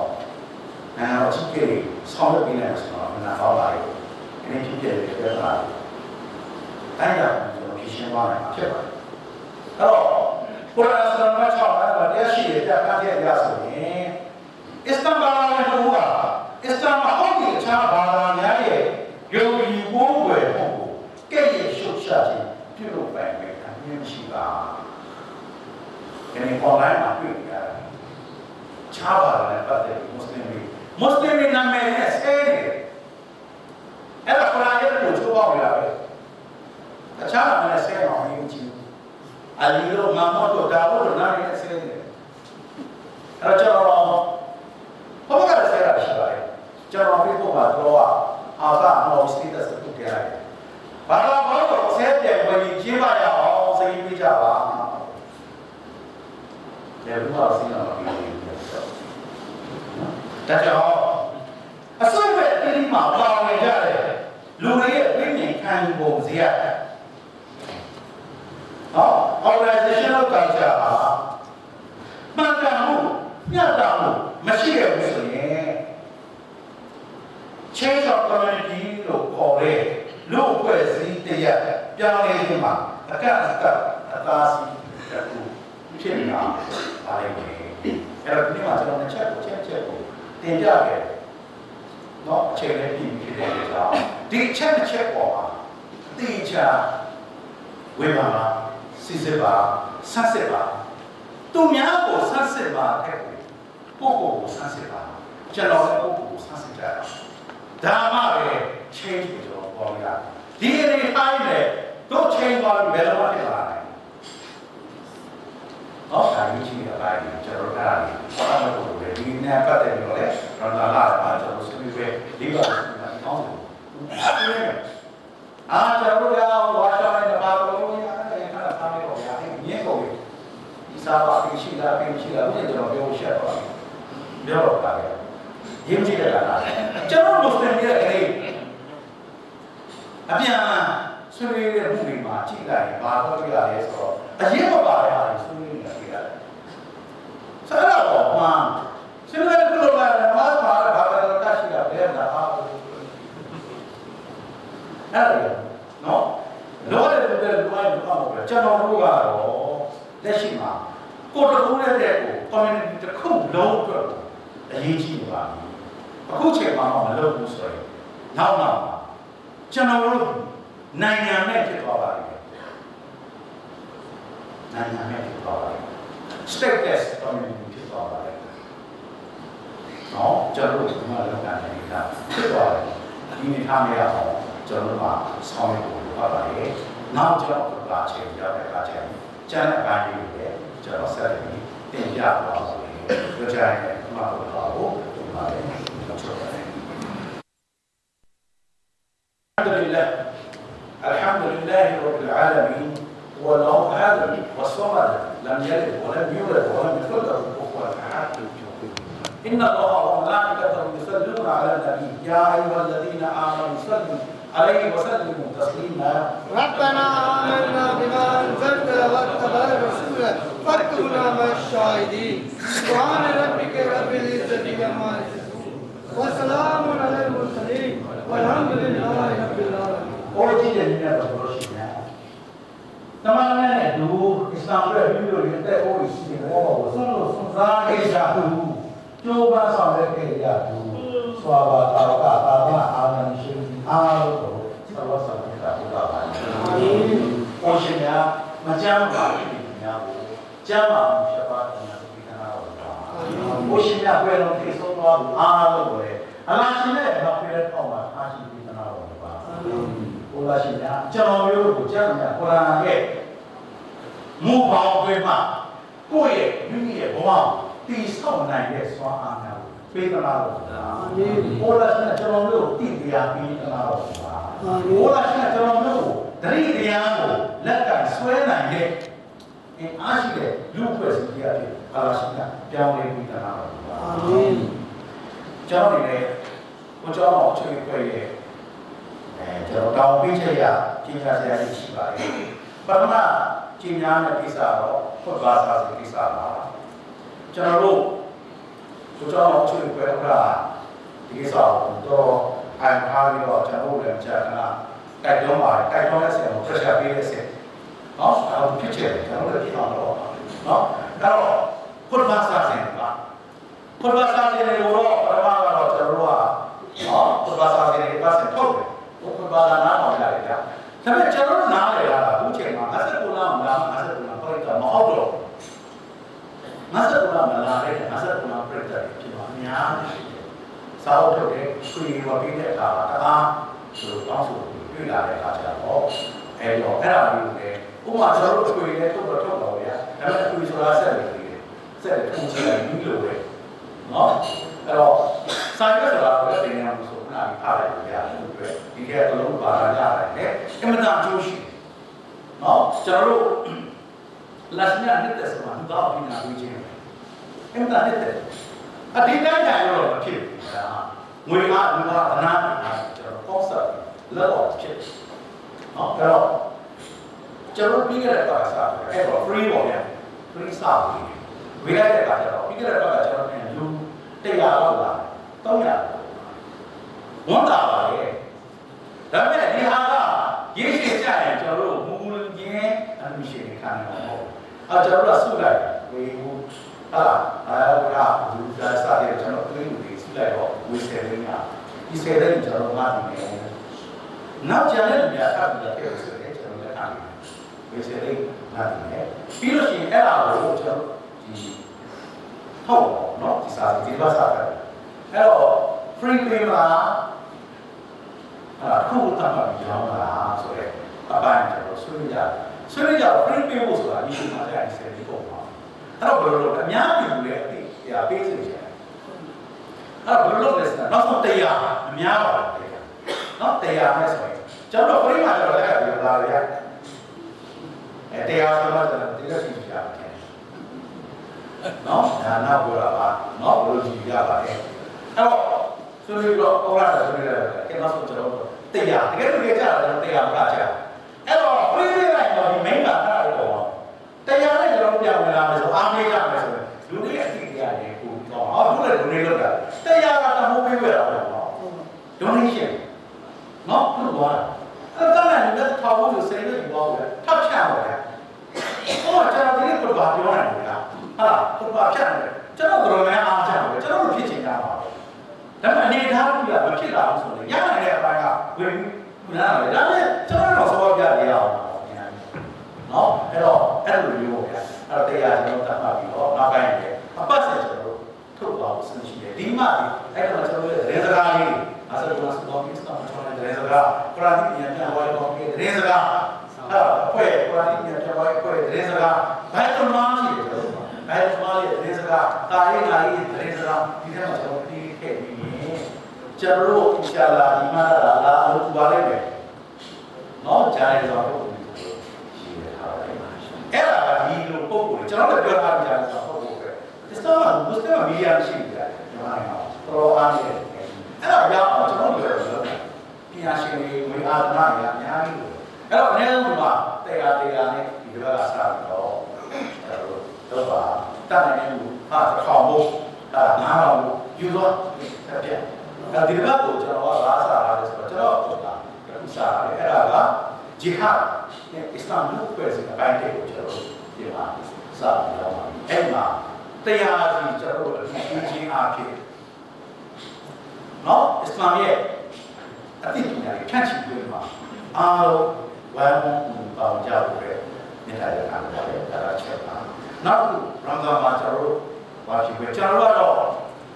နိုင်ငံတော်ကြီးကြီးဆောင်းလုပ်ပြီးနေဆိုတော့မနာတော့ပါဘူး။ဒီဖြစ်ဖြစ်တဲ့ပြဿနာ။တိုင်းတာကျွန်တော်ဖြေရှင်းသွားနိုင်မှာဖြစ်ပါတယ်။အဲ့တော့ကိုရန်စလမ်မချောင်းအဲ့ဒါတရားရှိရပြတ်တဲ့ရဆိုရင်အစ္စလာမ်ဘာသာဝင်တို့က အစ္စလာမ်မဟုတ်တဲ့အခြားဘာသာများရဲ့ယုံကြည်ကိုယ်ွယ်မှုကိုကဲ့ရဲ့ရှုပ်ရှားခြင်းပြုလုပ်ပိုင်မယ်အမြင်ရှိပါဒီနေ့ online မှာတွေ့ရတယ်ခြားပါလည်းပတ်သက်မွတ်စလင်တွေမွတ်စလင်တွေနာမည်နဲ့ဆဲနေတယ်အဲ့ဒါကုရ်အာန်ရဲ့ကိုချိုးပေါက်ရပဲအခြားနာမည်နဲ့ဆဲအောင်မင်းကြည့်အလီလိုမမောတို့ဒါဘို့နာမည်နဲ့ဆဲနေတယ်အဲ့တော့ကျွန်တော်ဘုရားကဆဲတာရှိပါတယ် ကျွန်တော် Facebook မှာတော့အာသာမော်စတီတက်စပုတ်ကြရတယ်ဘာသာဘောတော့ဆဲပြန်ဝင်ကြည့်ပါရအောင်စိတ်ပေးကြပါတယ်ဘုရားစီအောင်ပြီးတယ်ဒါကြောင့်အစွမ်းပဲအတိမှာပါဝင်ကြတယ်လူတွေရဲ့ပြင်းပြင်းခံယူပုံစရာဟော organizational culture ဟာမှန်ကန်မှုညတ်တာမှုမရှိရဘူးဆိုရင် change of community လို့ခေါ်တဲ့လူ့အဖွဲ့အစည်းတရက်ပြောင်းလဲခြင်းမှာအကန့်အသတ်အသာစီတခုဖြစ်နေတာပါလိမ့်မယ်။အဲ့တော့ဒီမှာကျွန်တော်တစ်ချက်ကိုချက်ချက်ကိုတင်ပြခဲ့။တော့အချိန်နဲ့ပြင်ဖြစ်တဲ့ကြောင့်ဒီချက်တစ်ချက်ပေါ်မှာတေချာဝေမာစစ်စစ်ပါဆက်စစ်ပါသူများကိုဆက်စစ်ပါတဲ့ကိုကိုကိုကိုဆက်စစ်ပါကျွန်တော်ကိုကိုကိုဆက်စစ်ကြတာ ဒါမှပဲ change ကိုကျွန်တော်ပေါ်ရဒီအနေတိုင်းနဲ့တို့ change သွားပြီးဘယ်တော့မှဖြစ်လာနိုင်တော့ဒါကြီးကြီးတဲ့အပိုင်းကိုကျွန်တော်အဲ့ဒါလေးဆက်လို့လုပ်တယ်ဒီနေ့ပတ်သက်ပြီးတော့လေတော့လာလာပါကျွန်တော်ဆွေးနွေးပဲဒီပါတော့ကောင်းတယ်အာကျွန်တော်တို့ကဝါရှာနေပါတော့ရတယ်ခါသားလေးတော့ရတယ်မြင်းကုန်ပြီဒီစားပါပြီးရှိတာပြီးရှိတာဘယ်ကျွန်တော်ပြောရှက်ပါပြောတော့ပါပဲ ရင်းကြည့်ရတာကျွန်တော်မွတ်စလင်တွေကလေးအပြန်ဆွေးနွေးတဲ့မှုတွေမှာကြည့်လိုက်ဘာလို့ပြရလဲဆိုတော့အရင်မပါတဲ့ဟာတွေဆွေးနွေးနေတာကြည့်ရတယ်ဆိုတော့မှဆွေးနွေးတဲ့လိုလာတယ်မှာပါဘာပဲတော့တရှိတာဘယ်မှာအားအဲ့ဒါနော်လောတဲ့လူတွေလူတိုင်းလူအောင်ပဲကျွန်တော်တို့ကတော့လက်ရှိမှာကိုတကူတဲ့တဲ့ကို community တစ်ခုလုံးအတွက်အရေးကြီးနေပါပြီ အခုချိန်မှာမလုပ်ဘူးဆိုရင်နောက်နောက်ကျွန်တော်တို့နိုင်ငံနဲ့ဖြစ်သွားပါလိမ့်မယ်နိုင်ငံနဲ့ဖြစ်သွားပါလိမ့်မယ် stateless community ဖြစ်သွားပါလိမ့်မယ်နော်ကျွန်တော်တို့ဒီမှာလောက်တာနေတာဖြစ်သွားတယ်ဒီနေ့ထားမရအောင်ကျွန်တော်တို့ကဆောင်းရဖို့လိုပါပါတယ်နောက်ကျွန်တော်တို့ကချိန်ရောက်တဲ့အခါကျရင်ကျန်တဲ့အပိုင်းလေးတွေကျွန်တော်ဆက်ပြီးတင်ပြသွားပါမယ်ပြောချင်တယ်ဒီမှာတော့ပါဖို့ဒီမှာလည်း الحمد لله. الحمد لله رب العالمين. هو الله احد والصمد لم يلد ولم يولد ولم يكن إن الله وملائكته يصلون على النبي. يا أيها الذين آمنوا صلوا عليه وسلموا تسليما. ربنا آمنا بما أنزلت واتبع الرسول فاكتبنا مع الشاهدين. سبحان ربك رب العزة عما يصفون. وسلام على المرسلين. والحمد لله ပေါ်ကြည့်တဲ့နည်းနဲ့တော့ဘယ်လိုရှိလဲ။တမန်တော်နဲ့ဒူအစ္စလာမ်ရဲ့ပြည်တော်ရဲ့တဲ့အိုးကြီးရှိတယ်ဘောဘောဆုံးလို့စွန့်စားခဲ့ကြသူကျိုးပန်းဆောင်ရခဲ့ကြသူစွာပါတာကတာကအာမန်ရှင်အားလို့ဆောလောဆောင်တာဘုရားပါ။အာမင်။ပေါ်ရှင်ကမကြမ်းပါဘူးခင်ဗျာ။ကြမ်းပါမှုဖြစ်ပါခင်ဗျာဒီကနာတော်ပါ။အာမင်။ပေါ်ရှင်ကဘယ်လိုဖြစ်ဆုံးသွားလို့အားလို့ပဲ။အလားရှင်နဲ့တော့ပြည့်တဲ့အောင်မှာအားရှိပြီးသနာတော်ပါ။အာမင်။ ဘုရားရှင်များကျွန်တော်မျိုးကိုကြားမြတ်ကုရ်အာန်ရဲ့မူပေါင်းတွေမှာကိုယ့်ရဲ့မိမိရဲ့ဘဝကိုတည်ဆောက်နိုင်တဲ့စွမ်းအားများကိုပေးသလားလို့အာမင်ဘုရားရှင်ကကျွန်တော်မျိုးကိုတည်တရားပေးသလားလို့ပါဘုရားရှင်ကကျွန်တော်မျိုးကိုတတိတရားကိုလက်ကင်ဆွဲနိုင်တဲ့အင်အားရှိတဲ့လူဖွဲ့စည်းတရားတွေဘုရားရှင်ကပြောင်းလဲပေးသလားလို့ပါအာမင်ကျွန်တော်နေဘုရားအောင်ချွေခွဲရဲ့ အဲကျွန်တော်တောင်းပေးချက်ရကြီးညာစရာရှိပါတယ်ပထမကြီးညာတဲ့ကိစ္စတော့ဖွတ်ပါစားတဲ့ကိစ္စပါကျွန်တော်တို့ဘုရားအောင်ချွေခွဲကဒီကိစ္စကိုတော့အိုင်ထားပြီးတော့ကျွန်တော်တို့လည်းကြာကတိုက်တွန်းပါတယ်တိုက်တွန်းတဲ့ဆရာကိုဆက်ချက်ပေးတဲ့ဆရာနော်အဲဒါဖြစ်ချက်ကျွန်တော်တို့ပြည်အောင်တော့နော်အဲ့တော့ဖွတ်ပါစားတဲ့ပါဘုရားစာရင်းတွေကိုတော့ပရမကတော့ကျွန်တော်တို့ကဟောဘုရားစာရင်းတွေပတ်စံထုတ်တယ် ဘုရားကနားထောင်ကြတယ်ဗျာဒါပေမဲ့ကျွန်တော်တို့နားလည်ရတာအခုချိန်မှာ59လမ်းမလား59လမ်းပြိတ္တာမဟုတ်တော့59လမ်းမလားတဲ့59လမ်းပြိတ္တာဖြစ်ပါအများကြီးရှိတယ်စာအုပ်ထုတ်တယ်ခွေရောပြီးတဲ့အခါမှာတအားဆိုတော့တောင်းဆိုတွေ့လာတဲ့အခါကျတော့အဲ့တော့အဲ့ဒါမျိုးလေဥပမာကျွန်တော်တို့ခွေနဲ့ထုတ်တော့ထုတ်တော့ဗျာဒါပေမဲ့ခွေဆိုတာဆက်နေတယ်ဆက်တယ်ထုံးချလိုက်ပြီးလို့ပဲနော် အဲ့တော့စာရွက်ဆိုတာကိုလည်းသင်ရမှာဆိုခဏလေးထားလိုက်လို့ရတယ်အတွက်ဒီကဲအလုံးပါလာကြတယ်လေအမှန်တန်အကျိုးရှိနော်ကျွန်တော်တို့လက်စနဲ့နှစ်သက်ဆိုတာသူတော့ပြင်လာပြီးချင်းအမှန်တန်နှစ်သက်အဒီတိုင်းတိုင်းတော့မဖြစ်ဘူးဒါငွေအားလူအားအနာကျွန်တော် concept လောက်တော့ဖြစ်နော်အဲ့တော့ကျွန်တော်ပြီးခဲ့တဲ့ပါစားအဲ့တော့ free ပေါ့ဗျာ free စားပြီးဝေးလိုက်တဲ့အခါကျတော့ပြီးခဲ့တဲ့ဘက်ကကျွန်တော်ပြန်လူ 100လောက်လာ300ဝန်တာပါလေဒါပေမဲ့ဒီဟာကရေးရှိကြရင်ကျွန်တော်တို့မူမူချင်းအမှုရှိနေခံရမှာပေါ့အဲကျွန်တော်တို့ကဆုလိုက်ဝေဘူးဟာအဲဒါကလူသားစားတယ်ကျွန်တော်တွေးလူတွေဆုလိုက်တော့ဝေဆယ်ရင်းကဒီဆယ်ရင်းကျွန်တော်ငါ့ဒီနေနောက်ကျန်တဲ့လူများအပ်ပြီးတော့ဆိုတယ်ကျွန်တော်လည်းအားဝေဆယ်ရင်းငါ့ဒီနေပြီးလို့ရှိရင်အဲ့ဒါကိုကျွန်တော်ဒီ ဟုတ်နော်ဒီစာဒီဘာစာပဲအဲ့တော့ free claim လာအဲ့ခုတတ်ပါရောင်းလာဆိုရဲအပိုင်းကျွန်တော်ဆွေးနွေးကြဆွေးနွေးကြ free claim ဖို့ဆိုတာဒီမှာကြာနေစေဒီပုံပါအဲ့တော့ဘယ်လိုလုပ်လဲအများပြည်လူလည်းအသိတရားပေးစေချင်အဲ့တော့ဘယ်လိုလုပ်လဲဆိုတာနောက်ဆုံးတရားအများပါပဲနော်တရားနဲ့ဆိုရင်ကျွန်တော် free မှာကျွန်တော်လက်ကပြောလာရအဲတရားဆိုတော့ကျွန်တော်တရားရှိကြတယ် နော်ဒါနောက်ပြောတာပါနော်ဘယ်လိုကြည့်ရပါလဲအဲ့တော့ဆိုပြီးတော့ဟောလာတယ်ဆိုပြီးတော့ကဲနောက်ဆုံးကျွန်တော်တရားတကယ်လို့ကြကြတာကျွန်တော်တရားမကကြအဲ့တော့ဘယ်လိုလဲတော့ဒီ main ကအဲ့ဒါတော့တရားနဲ့ကျွန်တော်ပြန်ဝင်လာမယ်ဆိုအားမေးရမယ်ဆိုရင်လူတွေအတိတရားတွေကိုတော့ဟောဘုလည်းလူတွေလောက်တာတရားကတမိုးပေးရတာပေါ့ donation နော်ဘုရားအဲ့ဒါလည်းလက်ထောက်ဖို့ဆိုစိတ်နဲ့ပြောတယ်ထပ်ချပါလေဟောကျွန်တော်ဒီလိုပြောပြောနေတယ် ဟာဘုရားဖြတ်တယ်ကျွန်တော်တို့လည်းအားချတယ်ကျွန်တော်တို့ဖြစ်ချင်ကြပါဒါပေမဲ့အနေထားကြီးကမဖြစ်လာဘူးဆိုရင်ရနိုင်တဲ့အပိုင်းကဝင်ပြီးနားတယ်ဒါပေမဲ့ကျွန်တော်တို့သဘောပြရအောင်နော်အဲ့တော့အဲ့လိုမျိုးပေါ့ဗျာအဲ့တော့တရားကျွန်တော်တတ်မှတ်ပြီးတော့နောက်ပိုင်းလည်းအပတ်ဆက်ကျွန်တော်တို့ထုတ်ပါဖို့စဉ်းရှိတယ်ဒီမှဒီအဲ့တော့ကျွန်တော်တို့ရေစကားလေးအစတော့ဆိုတော့ဒီစတော့ကျွန်တော်ရေစကားပရာတိပြန်ပြန်ဝိုင်းတော့ရေစကားအဲ့တော့အဖွဲ့ပရာတိပြန်ပြန်ဝိုင်းအဖွဲ့ရေစကားဘယ်လိုမှရှိတယ်ကျွ န်တော်ဘယ်လိုမှရဲ့ရေစကားတာရေးတာရေးရေစကားဒီထဲမှာကျွန်တော်ပြီးခဲ့ပြီးကျွန်တော်တို့အင်ရှာလာဒီမှာလာလာလို့ပါလိမ့်မယ်နော်ဂျာရီဆိုတော့ရှိတယ်ဟာအဲ့ဒါကဒီလိုပုံကိုကျွန်တော်လည်းပြောထားကြတယ်ဆိုတော့ဟုတ်ကဲ့တစ္စလာမ်မွတ်စလင်မီဒီယာရှိတယ်ကျွန်တော်ကတော်အားနေတယ်အဲ့တော့ရအောင်ကျွန်တော်ပြောလို့ပညာရှင်တွေဝေအားနာရအများကြီးလို့အဲ့တော့အနည်းဆုံးကတရားတရားနဲ့ဒီဘက်ကစပြီးတော့အဲ့ တော့တော့ပါတတ်နိုင်တဲ့လူဟာတစ်ခေါက်ဖို့ဒါနားတော့ယူတော့တက်ပြအဲ့ဒီဘက်ကိုကျွန်တော်ကဘာစားရလဲဆိုတော့ကျွန်တော်ကအခုစားရတယ်အဲ့ဒါကဂျီဟတ်နဲ့အစ္စလာမ်လူ့ဖွဲ့စည်းအပိုင်းတွေကိုကျွန်တော်ဒီမှာစပြီးတော့အဲ့မှာတရားစီကျွန်တော်တို့အထူးချင်းအားဖြင့်နော်အစ္စလာမ်ရဲ့အသိပညာတွေဖြန့်ချိပြီးမှာအားလုံးဝမ်းမှုပေါင်းကြဖို့ပဲမြတ်တရားကလည်းဒါကချက်ပါ နောက်ရမ်ဇာန်မှာကျွန်တော်တို့ဘာဖြစ်ပဲကျွန်တော်တို့ကတော့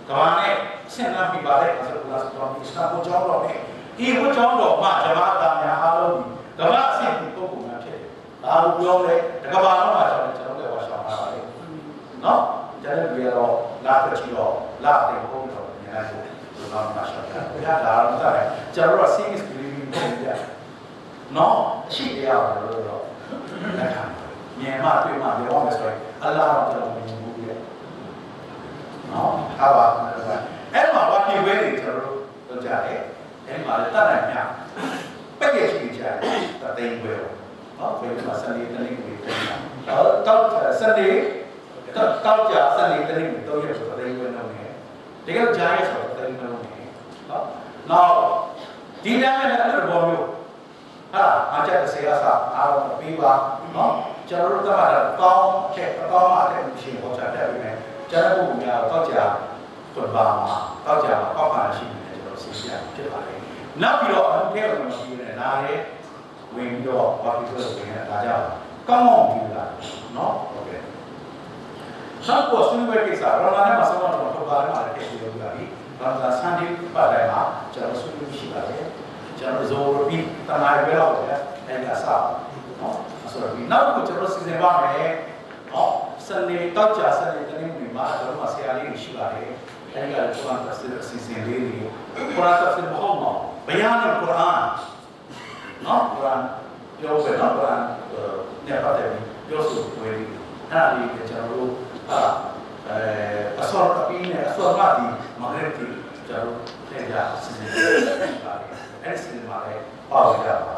ကဘာနဲ့ဆင်လာပြီးပါတဲ့ဆိုတော့ကျွန်တော်အစ္စလာမ်ကိုကြောင်းတော့နေဒီကိုကြောင်းတော့မှဂျမာအတာများအားလုံးကဘာအဆင့်ကိုပုဂ္ဂိုလ်များဖြစ်တယ်ဒါကိုပြောလဲတကဘာလုံးမှာကျွန်တော်တို့လည်းဝါရှောင်းထားပါတယ်နော်ကျတဲ့ပြည်တော့လာတချီတော့လာတဲ့ဘုံတော့ညနေကိုဒီမှာမှာရှောင်းတာဘုရားဒါတော့တဲ့ကျွန်တော်တို့ serious believing ပုံပြနော်အရှိတရားပါလို့တော့လက်ခံမြင်မှတွေ့မှပြောမယ်ဆိုရင် အလ္လာဟ်တော့ကျွန်တော်မြင်မှုပြနော်ဟာပါအဲ့မှာဘာပြေဝဲတွေကျွန်တော်တို့လုပ်ကြတယ်အဲ့မှာလည်းတတ်နိုင်မြပက်ရဲ့ရှိကြတယ်တသိန်းဝဲနော်ဘယ်မှာစနေတနေ့ကိုတင်တာတော့တောက်စနေတောက်ကြစနေတနေ့ကိုတော့ရဆိုတသိန်းဝဲလုပ်နေတကယ်ကြားရဆိုတသိန်းဝဲလုပ်နေနော်နောက်ဒီတိုင်းနဲ့အဲ့လိုဘောမျိုးဟာအချက်တစ်စေအစားအားလုံးပြီးပါနော် ကျွန်တော်တို့ကမှတော့တောင်းချက်တောင်းမှတဲ့ရှင်ဟောချတဲ့ပြီမယ်ကျွန်တော်တို့များတော့ကြာခွန်ပါမှာတောက်ကြမှာပောက်ပါရှိနေတယ်ကျွန်တော်စီစီဖြစ်ပါလေနောက်ပြီးတော့အထဲကိုမပြီးနေလာတယ်ဝင်ပြီးတော့ဘာဖြစ်လို့ဝင်နေတာကြောင့်ကောင်းကောင်းပြီးလာနော်ဟုတ်ကဲ့နောက်ကိုဆွေးနွေးကိစ္စရောလာနဲ့မဆောင်းတော့ထုတ်ပါရမှာတကယ်ပြောပြပြီဘာသာဆန်ဒီပတ်တိုင်းမှာကျွန်တော်ဆွေးနွေးရှိပါတယ်ကျွန်တော်ဇိုရပြီးတနားပဲတော့တယ်အဲ့ဒါစားနော် ဆိုတော့ဒီနောက်ကိုကျွန်တော်စီစဉ်ပါမယ်နော်စနေတောက်ကြစနေတနေ့မှာကျွန်တော်ဆရာလေးရှိပါတယ်အဲ့ဒါကကုရ်အာန်တဖ်အစီအစဉ်လေးတွေကုရ်အာန်တဖ်မဟုတ်မှာဘယာန်ကုရ်အာန်နော်ကုရ်အာန်ပြောပဲနော်ကုရ်အာန်နဲ့ပတ်သက်ပြီးပြောဆိုဝေးအဲ့ဒါလေးကကျွန်တော်တို့ဟာအဲအစောအပင်းနဲ့အစောမဒီမဂရစ်တီကျွန်တော်တင်ကြအစီအစဉ်လေးပါတယ်အဲ့ဒီစီစဉ်မှာလည်းပါဝင်ကြပါ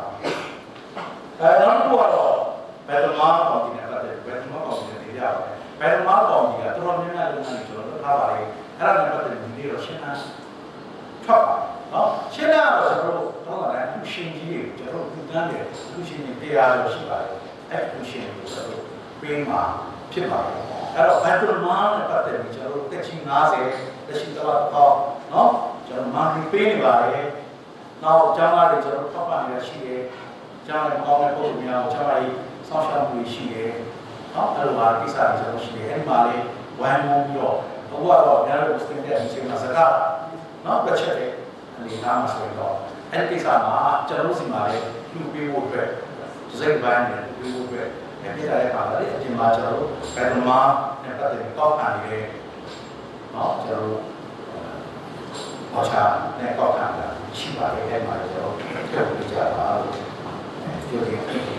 အဲနောက်တစ်ခုကတော့ ဘယ်လိုမှပေါ့ဒီနဲ့ပတ်သက်ဘယ်လိုမှပေါ့ဒီနဲ့ကြပါဘယ်လိုမှပေါ့ဒီကတော်တော်များများလုပ်နေကျွန်တော်တို့ထားပါလေအဲ့ဒါနဲ့ပတ်သက်ပြီးဒီတော့ရှင်းတာထွက်ပါနော်ရှင်းတာတော့ကျွန်တော်တို့တော့လည်းသူရှင်ကြီးတွေကျွန်တော်တို့တန်းတယ်သူရှင်ကြီးတရားလို့ရှိပါတယ်အဲ့သူရှင်ကိုကျွန်တော်တို့ပေးမှာဖြစ်ပါတယ်အဲ့တော့ဘတ်တမာနဲ့ပတ်သက်ပြီးကျွန်တော်တို့တက်ချီ90တက်ချီတော့တော့နော်ကျွန်တော်မာကီပေးနေပါတယ်နောက်ကျောင်းသားတွေကျွန်တော်ထောက်ပံ့နေရရှိတယ်ကျောင်းတွေကောင်းတဲ့ပုံစံများကိုကျောင်းသားကြီး စောင့်ရှောက်မှုရှိတယ်နော်အဲ့လိုပါကိစ္စတွေကျွန်တော်ရှိတယ်အဲ့ဒီမှာလေးဝိုင်းဝန်းပြီးတော့ဘုရားတော့များလို့စတင်တဲ့အချိန်မှာစကားနော်တစ်ချက်တည်းအနေနာမှာဆိုတော့အဲ့ဒီကိစ္စမှာကျွန်တော်စီမှာလည်းလူပေးဖို့အတွက်စိတ်ပိုင်းနဲ့လူပေးဖို့အတွက်ပြပြတဲ့ပါလေအပြင်မှာကျွန်တော်တို့ဘယ်လိုမှနဲ့ပတ်သက်ပြီးတောက်ခံနေတယ်နော်ကျွန်တော်တို့ဟောချာနဲ့တောက်ခံတာရှိပါတယ်အဲ့မှာကျွန်တော်ပြောပြကြပါလို့ပြောခဲ့တယ်